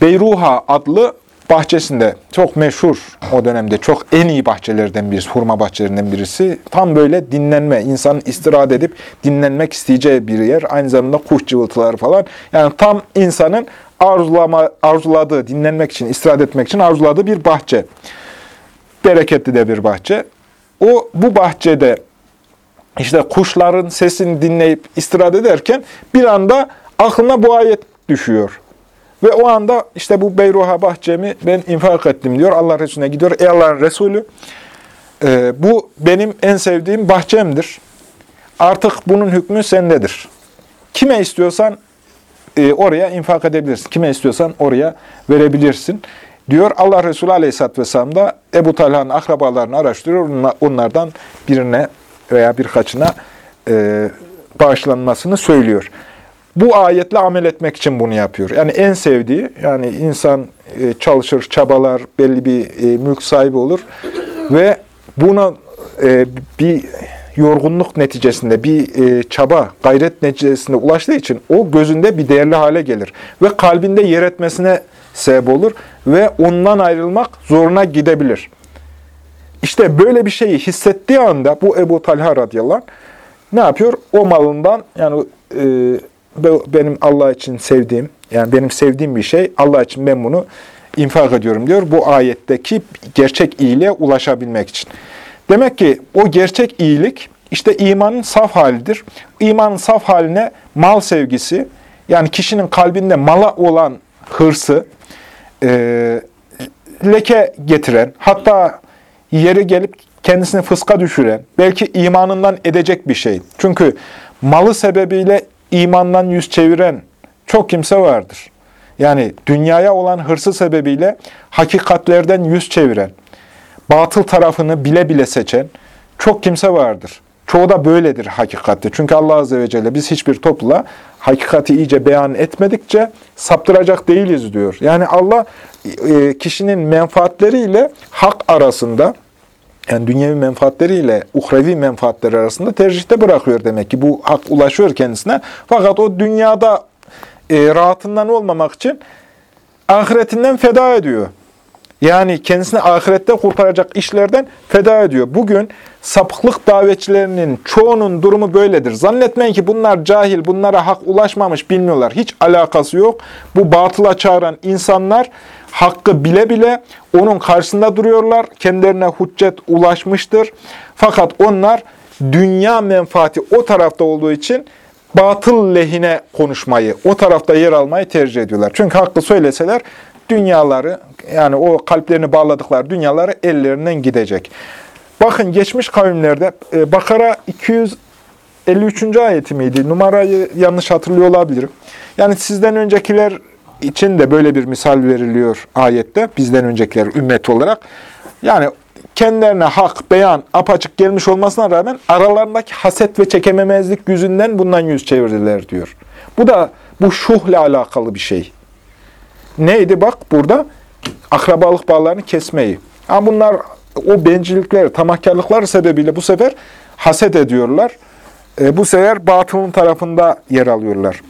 Beyruha adlı bahçesinde çok meşhur o dönemde çok en iyi bahçelerden birisi, hurma bahçelerinden birisi. Tam böyle dinlenme, insanın istirahat edip dinlenmek isteyeceği bir yer. Aynı zamanda kuş cıvıltıları falan. Yani tam insanın arzulama, arzuladığı, dinlenmek için, istirahat etmek için arzuladığı bir bahçe. Bereketli de bir bahçe. O bu bahçede işte kuşların sesini dinleyip istirahat ederken bir anda aklına bu ayet düşüyor. Ve o anda işte bu Beyruha bahçemi ben infak ettim diyor. Allah Resulüne gidiyor. Ey Allah'ın Resulü e, bu benim en sevdiğim bahçemdir. Artık bunun hükmü sendedir. Kime istiyorsan e, oraya infak edebilirsin. Kime istiyorsan oraya verebilirsin. Diyor Allah Resulü Aleyhisselatü Vesselam da Ebu Talha'nın akrabalarını araştırıyor. Onlardan birine veya birkaçına e, bağışlanmasını söylüyor. Bu ayetle amel etmek için bunu yapıyor. Yani en sevdiği, yani insan e, çalışır, çabalar, belli bir e, mülk sahibi olur ve buna e, bir yorgunluk neticesinde, bir çaba, gayret neticesinde ulaştığı için o gözünde bir değerli hale gelir. Ve kalbinde yer etmesine sebep olur ve ondan ayrılmak zoruna gidebilir. İşte böyle bir şeyi hissettiği anda bu Ebu Talha radıyallahu anh ne yapıyor? O malından yani e, benim Allah için sevdiğim, yani benim sevdiğim bir şey, Allah için ben bunu infak ediyorum diyor. Bu ayetteki gerçek iyiliğe ulaşabilmek için. Demek ki o gerçek iyilik işte imanın saf halidir. İmanın saf haline mal sevgisi, yani kişinin kalbinde mala olan hırsı, e, leke getiren, hatta yeri gelip kendisini fıska düşüren, belki imanından edecek bir şey. Çünkü malı sebebiyle imandan yüz çeviren çok kimse vardır. Yani dünyaya olan hırsı sebebiyle hakikatlerden yüz çeviren, batıl tarafını bile bile seçen çok kimse vardır. Çoğu da böyledir hakikatte. Çünkü Allah Azze ve Celle biz hiçbir topluluğa hakikati iyice beyan etmedikçe saptıracak değiliz diyor. Yani Allah e, kişinin menfaatleriyle hak arasında yani dünyevi menfaatleriyle uhrevi menfaatleri arasında tercihte bırakıyor demek ki. Bu hak ulaşıyor kendisine. Fakat o dünyada e, rahatından olmamak için ahiretinden feda ediyor. Yani kendisini ahirette kurtaracak işlerden feda ediyor. Bugün sapıklık davetçilerinin çoğunun durumu böyledir. Zannetmeyin ki bunlar cahil, bunlara hak ulaşmamış, bilmiyorlar. Hiç alakası yok. Bu batıla çağıran insanlar hakkı bile bile onun karşısında duruyorlar. Kendilerine hüccet ulaşmıştır. Fakat onlar dünya menfaati o tarafta olduğu için batıl lehine konuşmayı, o tarafta yer almayı tercih ediyorlar. Çünkü hakkı söyleseler dünyaları, yani o kalplerini bağladıkları dünyaları ellerinden gidecek. Bakın geçmiş kavimlerde e, Bakara 253. ayeti miydi? Numarayı yanlış hatırlıyor olabilirim. Yani sizden öncekiler için de böyle bir misal veriliyor ayette. Bizden öncekiler ümmet olarak. Yani kendilerine hak, beyan, apaçık gelmiş olmasına rağmen aralarındaki haset ve çekememezlik yüzünden bundan yüz çevirdiler diyor. Bu da bu şuhle alakalı bir şey. Neydi bak burada? Akrabalık bağlarını kesmeyi. Ama bunlar o bencillikler, tamahkarlıklar sebebiyle bu sefer haset ediyorlar. e, bu sefer batılın tarafında yer alıyorlar.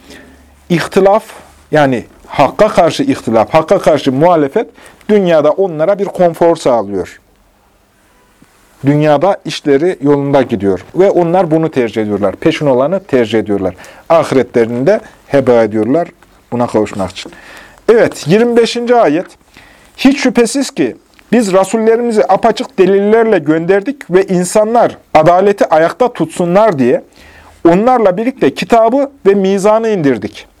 İhtilaf yani hakka karşı ihtilaf, hakka karşı muhalefet dünyada onlara bir konfor sağlıyor. Dünyada işleri yolunda gidiyor ve onlar bunu tercih ediyorlar. Peşin olanı tercih ediyorlar. Ahiretlerinde heba ediyorlar buna kavuşmak için. Evet 25. ayet. Hiç şüphesiz ki biz rasullerimizi apaçık delillerle gönderdik ve insanlar adaleti ayakta tutsunlar diye onlarla birlikte kitabı ve mizanı indirdik.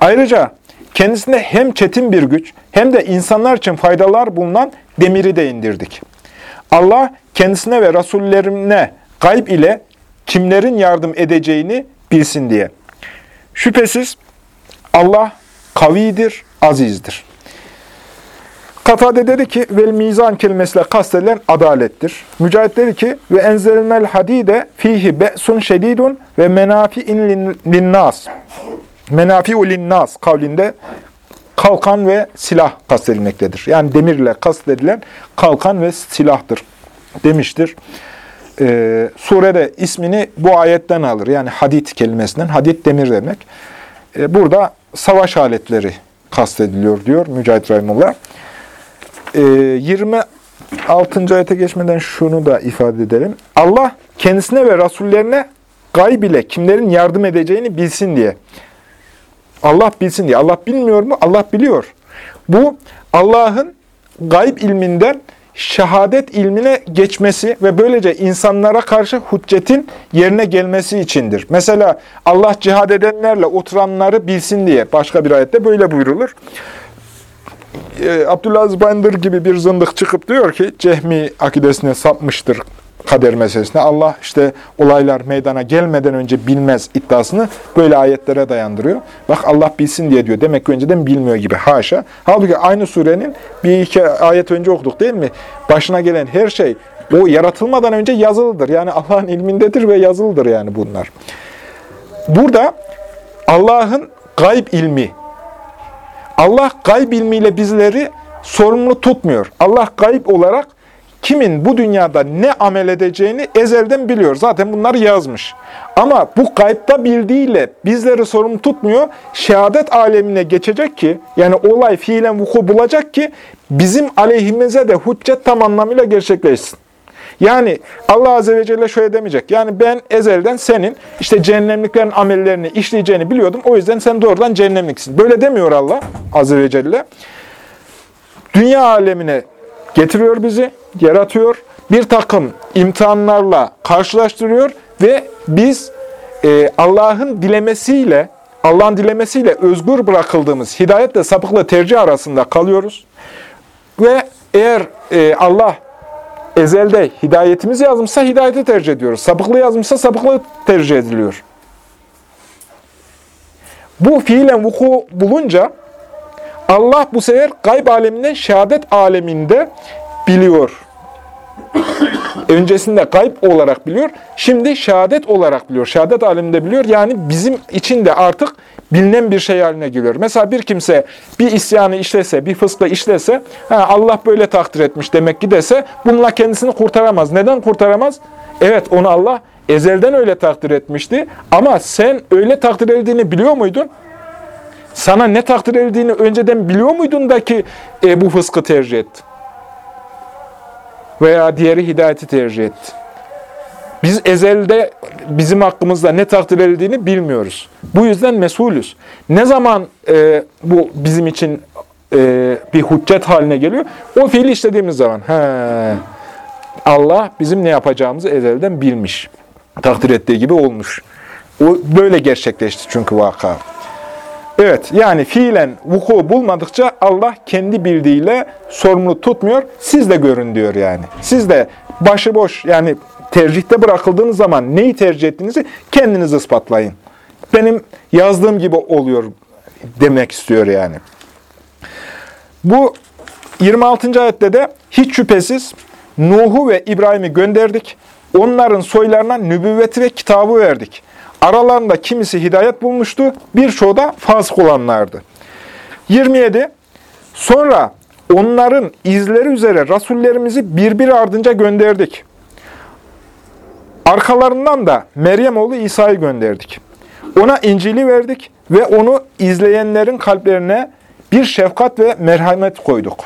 Ayrıca kendisinde hem çetin bir güç hem de insanlar için faydalar bulunan demiri de indirdik. Allah kendisine ve rasullerine gayb ile kimlerin yardım edeceğini bilsin diye. Şüphesiz Allah kavidir, azizdir. Katade dedi ki vel mizan kelimesiyle kastedilen adalettir. Mücahit dedi ki ve enzelmel hadide fihi be'sun şedidun ve menafi'in linnas. Menafi'u linnas kavlinde kalkan ve silah kastedilmektedir. Yani demirle kastedilen kalkan ve silahtır demiştir. Ee, surede ismini bu ayetten alır. Yani hadit kelimesinden. Hadit demir demek. Ee, burada savaş aletleri kastediliyor diyor Mücahit Rahimullah. Ee, 26. ayete geçmeden şunu da ifade edelim. Allah kendisine ve rasullerine gayb ile kimlerin yardım edeceğini bilsin diye. Allah bilsin diye. Allah bilmiyor mu? Allah biliyor. Bu Allah'ın gayb ilminden şehadet ilmine geçmesi ve böylece insanlara karşı hüccetin yerine gelmesi içindir. Mesela Allah cihad edenlerle oturanları bilsin diye başka bir ayette böyle buyrulur. Ee, Abdülaziz Bayındır gibi bir zındık çıkıp diyor ki Cehmi akidesine sapmıştır kader meselesine. Allah işte olaylar meydana gelmeden önce bilmez iddiasını böyle ayetlere dayandırıyor. Bak Allah bilsin diye diyor. Demek ki önceden bilmiyor gibi. Haşa. Halbuki aynı surenin bir iki ayet önce okuduk değil mi? Başına gelen her şey o yaratılmadan önce yazılıdır. Yani Allah'ın ilmindedir ve yazılıdır yani bunlar. Burada Allah'ın gayb ilmi. Allah gayb ilmiyle bizleri sorumlu tutmuyor. Allah gayb olarak kimin bu dünyada ne amel edeceğini ezelden biliyor. Zaten bunları yazmış. Ama bu kayıpta bildiğiyle bizleri sorumlu tutmuyor. Şehadet alemine geçecek ki, yani olay fiilen vuku bulacak ki, bizim aleyhimize de hüccet tam anlamıyla gerçekleşsin. Yani Allah Azze ve Celle şöyle demeyecek. Yani ben ezelden senin işte cehennemliklerin amellerini işleyeceğini biliyordum. O yüzden sen doğrudan cehennemliksin. Böyle demiyor Allah Azze ve Celle. Dünya alemine getiriyor bizi, yaratıyor, bir takım imtihanlarla karşılaştırıyor ve biz e, Allah'ın dilemesiyle, Allah'ın dilemesiyle özgür bırakıldığımız hidayetle sapıkla tercih arasında kalıyoruz. Ve eğer e, Allah ezelde hidayetimizi yazmışsa hidayeti tercih ediyoruz. Sapıklığı yazmışsa sapıklığı tercih ediliyor. Bu fiilen vuku bulunca Allah bu sefer gayb aleminden şehadet aleminde biliyor. Öncesinde gayb olarak biliyor, şimdi şehadet olarak biliyor. Şehadet aleminde biliyor. Yani bizim için de artık bilinen bir şey haline geliyor. Mesela bir kimse bir isyanı işlese, bir fıskla işlese, Allah böyle takdir etmiş demek ki dese, bununla kendisini kurtaramaz. Neden kurtaramaz? Evet, onu Allah ezelden öyle takdir etmişti. Ama sen öyle takdir edildiğini biliyor muydun? Sana ne takdir edildiğini önceden biliyor muydun da ki e, bu fıskı tercih ettin? Veya diğeri hidayeti tercih etti. Biz ezelde bizim hakkımızda ne takdir edildiğini bilmiyoruz. Bu yüzden mesulüz. Ne zaman e, bu bizim için e, bir hüccet haline geliyor? O fiili işlediğimiz zaman. He, Allah bizim ne yapacağımızı ezelden bilmiş. Takdir ettiği gibi olmuş. O böyle gerçekleşti çünkü vaka. Evet, yani fiilen vuku bulmadıkça Allah kendi bildiğiyle sorumlu tutmuyor. Siz de görün diyor yani. Siz de başıboş yani tercihte bırakıldığınız zaman neyi tercih ettiğinizi kendiniz ispatlayın. Benim yazdığım gibi oluyor demek istiyor yani. Bu 26. ayette de hiç şüphesiz Nuh'u ve İbrahim'i gönderdik. Onların soylarına nübüvveti ve kitabı verdik. Aralarında kimisi hidayet bulmuştu, birçoğu da fasık olanlardı. 27. Sonra onların izleri üzere rasullerimizi birbiri ardınca gönderdik. Arkalarından da Meryem oğlu İsa'yı gönderdik. Ona İncil'i verdik ve onu izleyenlerin kalplerine bir şefkat ve merhamet koyduk.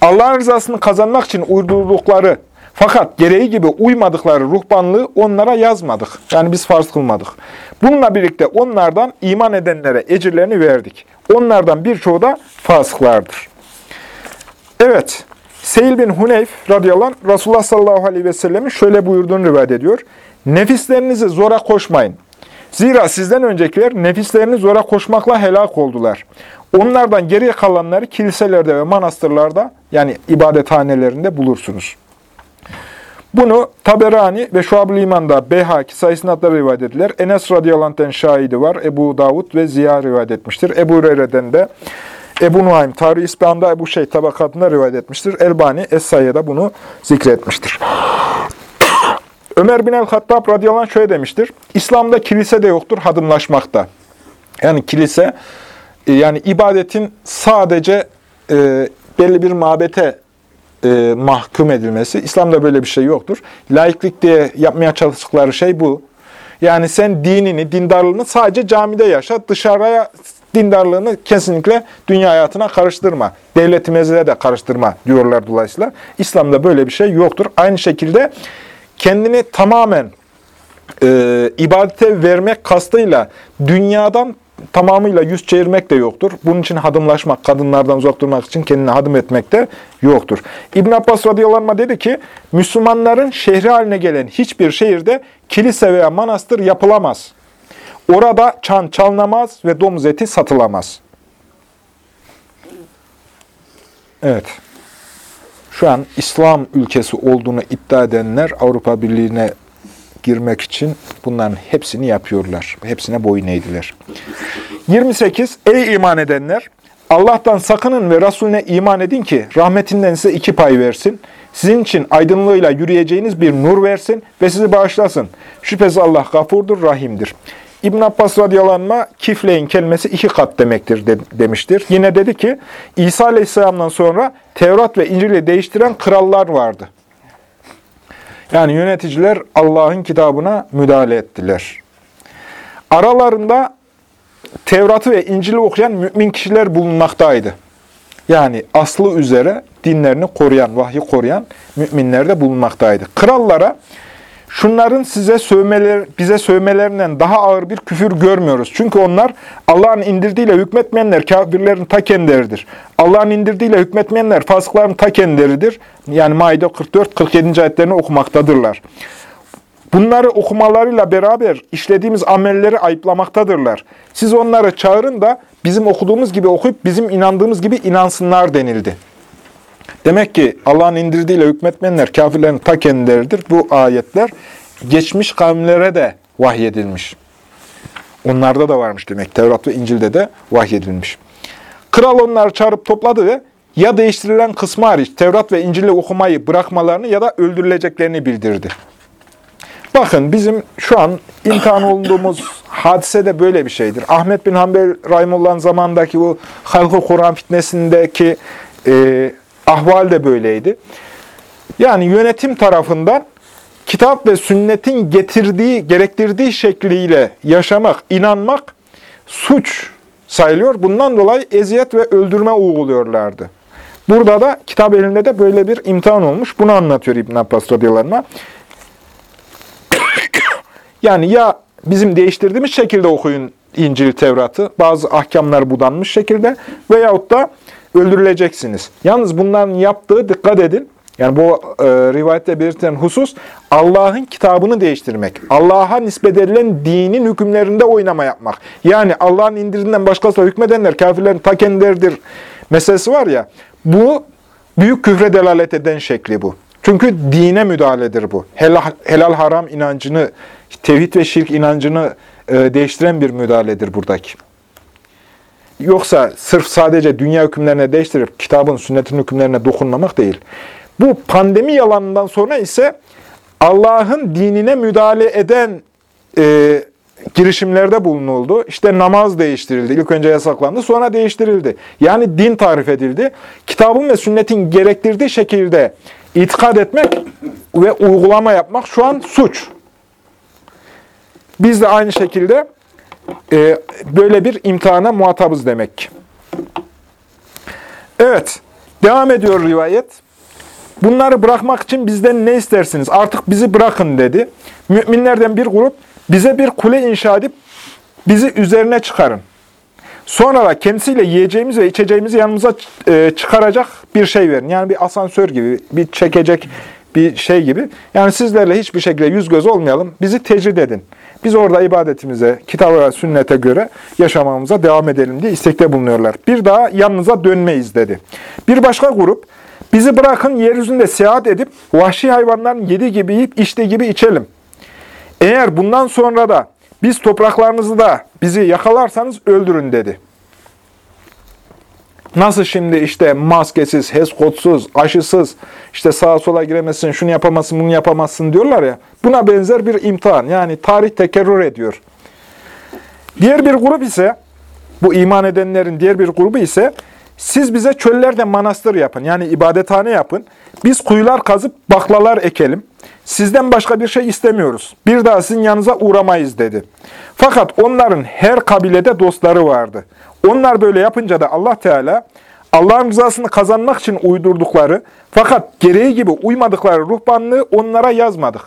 Allah'ın rızasını kazanmak için uydurdukları fakat gereği gibi uymadıkları ruhbanlığı onlara yazmadık. Yani biz farz kılmadık. Bununla birlikte onlardan iman edenlere ecirlerini verdik. Onlardan birçoğu da fasıklardır. Evet, Seyil bin Huneyf radıyallahu anh, Resulullah sallallahu aleyhi ve sellemin şöyle buyurduğunu rivayet ediyor. Nefislerinizi zora koşmayın. Zira sizden öncekiler nefislerini zora koşmakla helak oldular. Onlardan geriye kalanları kiliselerde ve manastırlarda yani ibadethanelerinde bulursunuz. Bunu Taberani ve Şuab-ı İman'da Beyhaki sayısında rivayet ediler. Enes radıyallahu şahidi var. Ebu Davud ve Ziya rivayet etmiştir. Ebu Hureyre'den de Ebu Nuaym, Tarih İspan'da Ebu Şey tabakatında rivayet etmiştir. Elbani Es-Sayya'da bunu zikretmiştir. Ömer bin el-Hattab radıyallahu şöyle demiştir. İslam'da kilise de yoktur hadımlaşmakta. Yani kilise, e, yani ibadetin sadece e, belli bir mabete e, mahkum edilmesi. İslam'da böyle bir şey yoktur. Laiklik diye yapmaya çalıştıkları şey bu. Yani sen dinini, dindarlığını sadece camide yaşa, dışarıya dindarlığını kesinlikle dünya hayatına karıştırma. Devletimize de karıştırma diyorlar dolayısıyla. İslam'da böyle bir şey yoktur. Aynı şekilde kendini tamamen e, ibadete vermek kastıyla dünyadan tamamıyla yüz çevirmek de yoktur. Bunun için hadımlaşmak, kadınlardan uzak durmak için kendini hadım etmek de yoktur. İbn Abbas radıyallahu dedi ki, Müslümanların şehri haline gelen hiçbir şehirde kilise veya manastır yapılamaz. Orada çan çalınamaz ve domuz eti satılamaz. Evet. Şu an İslam ülkesi olduğunu iddia edenler Avrupa Birliği'ne girmek için bunların hepsini yapıyorlar. Hepsine boyun eğdiler. 28. Ey iman edenler! Allah'tan sakının ve Resulüne iman edin ki rahmetinden size iki pay versin. Sizin için aydınlığıyla yürüyeceğiniz bir nur versin ve sizi bağışlasın. Şüphesiz Allah gafurdur, rahimdir. İbn Abbas radıyallahu anh, kifleyin kelimesi iki kat demektir de, demiştir. Yine dedi ki İsa aleyhisselamdan sonra Tevrat ve İncil'i değiştiren krallar vardı. Yani yöneticiler Allah'ın kitabına müdahale ettiler. Aralarında Tevrat'ı ve İncil'i okuyan mümin kişiler bulunmaktaydı. Yani aslı üzere dinlerini koruyan, vahyi koruyan müminler de bulunmaktaydı. Krallara şunların size sövmeler, bize sövmelerinden daha ağır bir küfür görmüyoruz. Çünkü onlar Allah'ın indirdiğiyle hükmetmeyenler kafirlerin ta kendileridir. Allah'ın indirdiğiyle hükmetmeyenler fasıkların ta kendileridir. Yani Maide 44-47. ayetlerini okumaktadırlar. Bunları okumalarıyla beraber işlediğimiz amelleri ayıplamaktadırlar. Siz onları çağırın da bizim okuduğumuz gibi okuyup bizim inandığımız gibi inansınlar denildi. Demek ki Allah'ın indirdiğiyle hükmetmeyenler kafirlerin ta kendileridir. Bu ayetler geçmiş kavimlere de vahyedilmiş. Onlarda da varmış demek. Tevrat ve İncil'de de vahyedilmiş. Kral onları çağırıp topladı ve ya değiştirilen kısmı hariç Tevrat ve İncil'i okumayı bırakmalarını ya da öldürüleceklerini bildirdi. Bakın bizim şu an imtihan olduğumuz hadise de böyle bir şeydir. Ahmet bin Hanbel Rahimullah'ın zamandaki bu halkı Kur'an fitnesindeki e, ahval de böyleydi. Yani yönetim tarafından kitap ve sünnetin getirdiği, gerektirdiği şekliyle yaşamak, inanmak suç sayılıyor. Bundan dolayı eziyet ve öldürme uyguluyorlardı. Burada da kitap elinde de böyle bir imtihan olmuş. Bunu anlatıyor İbn Abbas radıyallahu yani ya bizim değiştirdiğimiz şekilde okuyun İncil, Tevrat'ı, bazı ahkamlar budanmış şekilde veyahut da öldürüleceksiniz. Yalnız bunların yaptığı, dikkat edin, yani bu e, rivayette belirtilen husus Allah'ın kitabını değiştirmek. Allah'a nispet edilen dinin hükümlerinde oynama yapmak. Yani Allah'ın indirdiğinden başkasına hükmedenler kafirlerin ta kendileridir meselesi var ya. Bu büyük küfre delalet eden şekli bu. Çünkü dine müdahaledir bu. Helal, helal haram inancını, tevhid ve şirk inancını e, değiştiren bir müdahaledir buradaki. Yoksa sırf sadece dünya hükümlerine değiştirip kitabın, sünnetin hükümlerine dokunmamak değil. Bu pandemi yalanından sonra ise Allah'ın dinine müdahale eden e, girişimlerde bulunuldu. İşte namaz değiştirildi. İlk önce yasaklandı, sonra değiştirildi. Yani din tarif edildi. Kitabın ve sünnetin gerektirdiği şekilde itikad etmek ve uygulama yapmak şu an suç. Biz de aynı şekilde e, böyle bir imtihana muhatabız demek. Evet, devam ediyor rivayet. Bunları bırakmak için bizden ne istersiniz? Artık bizi bırakın dedi. Müminlerden bir grup bize bir kule inşa edip bizi üzerine çıkarın. Sonra da kendisiyle yiyeceğimiz ve içeceğimizi yanımıza e, çıkaracak bir şey verin. Yani bir asansör gibi, bir çekecek bir şey gibi. Yani sizlerle hiçbir şekilde yüz göz olmayalım. Bizi tecrid edin. Biz orada ibadetimize, kitaba ve sünnete göre yaşamamıza devam edelim diye istekte bulunuyorlar. Bir daha yanınıza dönmeyiz dedi. Bir başka grup, bizi bırakın yeryüzünde seyahat edip vahşi hayvanların yediği gibi yiyip içtiği gibi içelim. Eğer bundan sonra da biz topraklarınızı da bizi yakalarsanız öldürün dedi. Nasıl şimdi işte maskesiz, heskotsuz, aşısız, işte sağa sola giremezsin, şunu yapamazsın, bunu yapamazsın diyorlar ya. Buna benzer bir imtihan. Yani tarih tekerrür ediyor. Diğer bir grup ise, bu iman edenlerin diğer bir grubu ise, siz bize çöllerde manastır yapın, yani ibadethane yapın. Biz kuyular kazıp baklalar ekelim. Sizden başka bir şey istemiyoruz. Bir daha sizin yanınıza uğramayız dedi. Fakat onların her kabilede dostları vardı. Onlar böyle yapınca da Allah Teala Allah'ın rızasını kazanmak için uydurdukları fakat gereği gibi uymadıkları ruhbanlığı onlara yazmadık.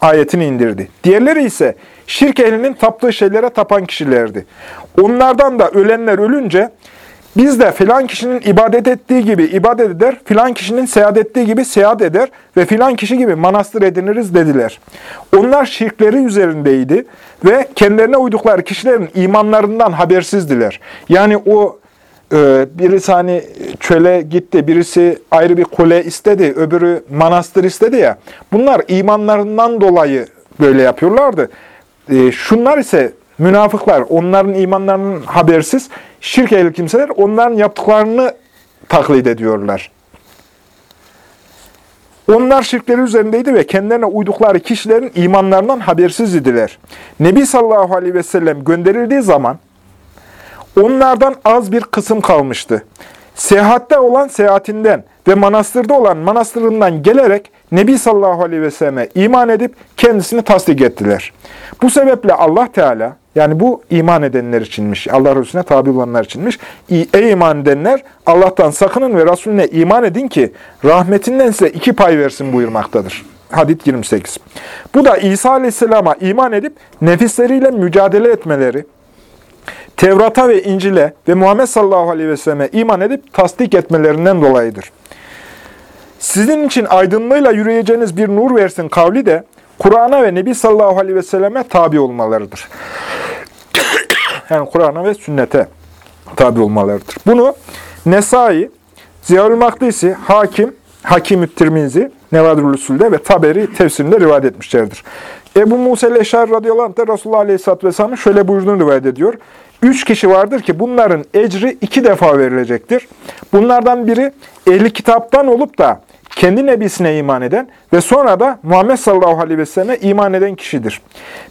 Ayetini indirdi. Diğerleri ise şirk ehlinin taptığı şeylere tapan kişilerdi. Onlardan da ölenler ölünce biz de filan kişinin ibadet ettiği gibi ibadet eder, filan kişinin seyahat ettiği gibi seyahat eder ve filan kişi gibi manastır ediniriz dediler. Onlar şirkleri üzerindeydi ve kendilerine uydukları kişilerin imanlarından habersizdiler. Yani o e, birisi hani çöle gitti, birisi ayrı bir kule istedi, öbürü manastır istedi ya. Bunlar imanlarından dolayı böyle yapıyorlardı. E, şunlar ise Münafıklar, onların imanlarının habersiz, şirk ehli kimseler onların yaptıklarını taklit ediyorlar. Onlar şirkleri üzerindeydi ve kendilerine uydukları kişilerin imanlarından habersiz idiler. Nebi sallallahu aleyhi ve sellem gönderildiği zaman onlardan az bir kısım kalmıştı. Seyahatte olan seyahatinden ve manastırda olan manastırından gelerek Nebi sallallahu aleyhi ve selleme iman edip kendisini tasdik ettiler. Bu sebeple Allah Teala yani bu iman edenler içinmiş, Allah Resulüne tabi olanlar içinmiş. Ey iman edenler Allah'tan sakının ve Resulüne iman edin ki rahmetinden size iki pay versin buyurmaktadır. Hadit 28. Bu da İsa Aleyhisselam'a iman edip nefisleriyle mücadele etmeleri, Tevrat'a ve İncil'e ve Muhammed sallallahu aleyhi ve selleme iman edip tasdik etmelerinden dolayıdır. Sizin için aydınlığıyla yürüyeceğiniz bir nur versin kavli de Kur'an'a ve Nebi sallallahu aleyhi ve selleme tabi olmalarıdır. Yani Kur'an'a ve sünnete tabi olmalarıdır. Bunu Nesai, Ziyaül Makdisi, Hakim, Hakim-ü Tirmizi, Nevadül Usul'de ve Taberi tefsirinde rivayet etmişlerdir. Ebu Musa el-Eşar radıyallahu anh de Resulullah aleyhisselatü vesselamın şöyle buyurduğunu rivayet ediyor. Üç kişi vardır ki bunların ecri iki defa verilecektir. Bunlardan biri ehli kitaptan olup da kendi nebisine iman eden ve sonra da Muhammed sallallahu aleyhi ve selleme iman eden kişidir.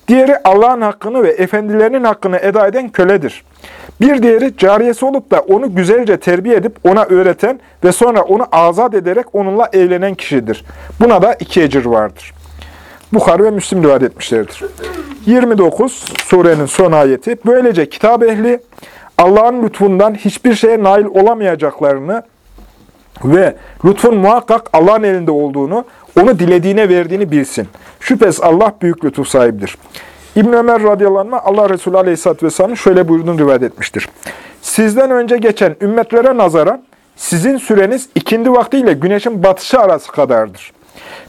Diğeri Allah'ın hakkını ve efendilerinin hakkını eda eden köledir. Bir diğeri cariyesi olup da onu güzelce terbiye edip ona öğreten ve sonra onu azat ederek onunla evlenen kişidir. Buna da iki ecir vardır. Bukhari ve Müslim rivayet etmişlerdir. 29 surenin son ayeti. Böylece kitap ehli Allah'ın lütfundan hiçbir şeye nail olamayacaklarını ve lütfun muhakkak Allah'ın elinde olduğunu, onu dilediğine verdiğini bilsin. Şüphesiz Allah büyük lütuf sahibidir. İbn Ömer radıyallahu anh, Allah Resulü aleyhisselatü vesselamın şöyle buyurduğunu rivayet etmiştir. Sizden önce geçen ümmetlere nazaran sizin süreniz ikindi vaktiyle güneşin batışı arası kadardır.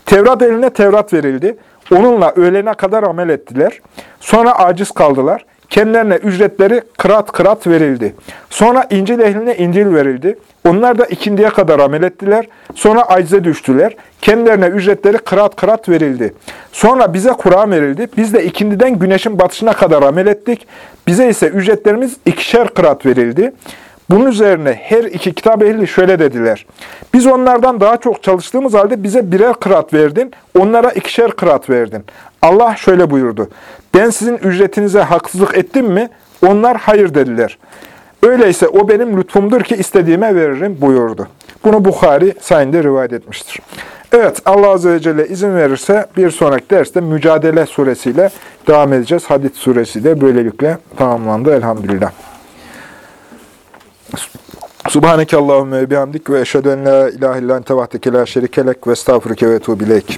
Tevrat eline Tevrat verildi. Onunla öğlene kadar amel ettiler. Sonra aciz kaldılar. Kendilerine ücretleri kırat kırat verildi. Sonra İncil ehline İncil verildi. Onlar da ikindiye kadar amel ettiler. Sonra acize düştüler. Kendilerine ücretleri kırat kırat verildi. Sonra bize Kur'an verildi. Biz de ikindiden güneşin batışına kadar amel ettik. Bize ise ücretlerimiz ikişer kırat verildi. Bunun üzerine her iki kitap ehli şöyle dediler. Biz onlardan daha çok çalıştığımız halde bize birer kırat verdin, onlara ikişer kırat verdin. Allah şöyle buyurdu. Ben sizin ücretinize haksızlık ettim mi? Onlar hayır dediler. Öyleyse o benim lütfumdur ki istediğime veririm buyurdu. Bunu Bukhari sayında rivayet etmiştir. Evet, Allah Azze ve Celle izin verirse bir sonraki derste Mücadele suresiyle devam edeceğiz. Hadid suresi de böylelikle tamamlandı elhamdülillah. Subhaneke Allahümme bihamdik ve eşhedü en la ilahe illan tevahdeke la şerikelek ve estağfurike ve etubileyk.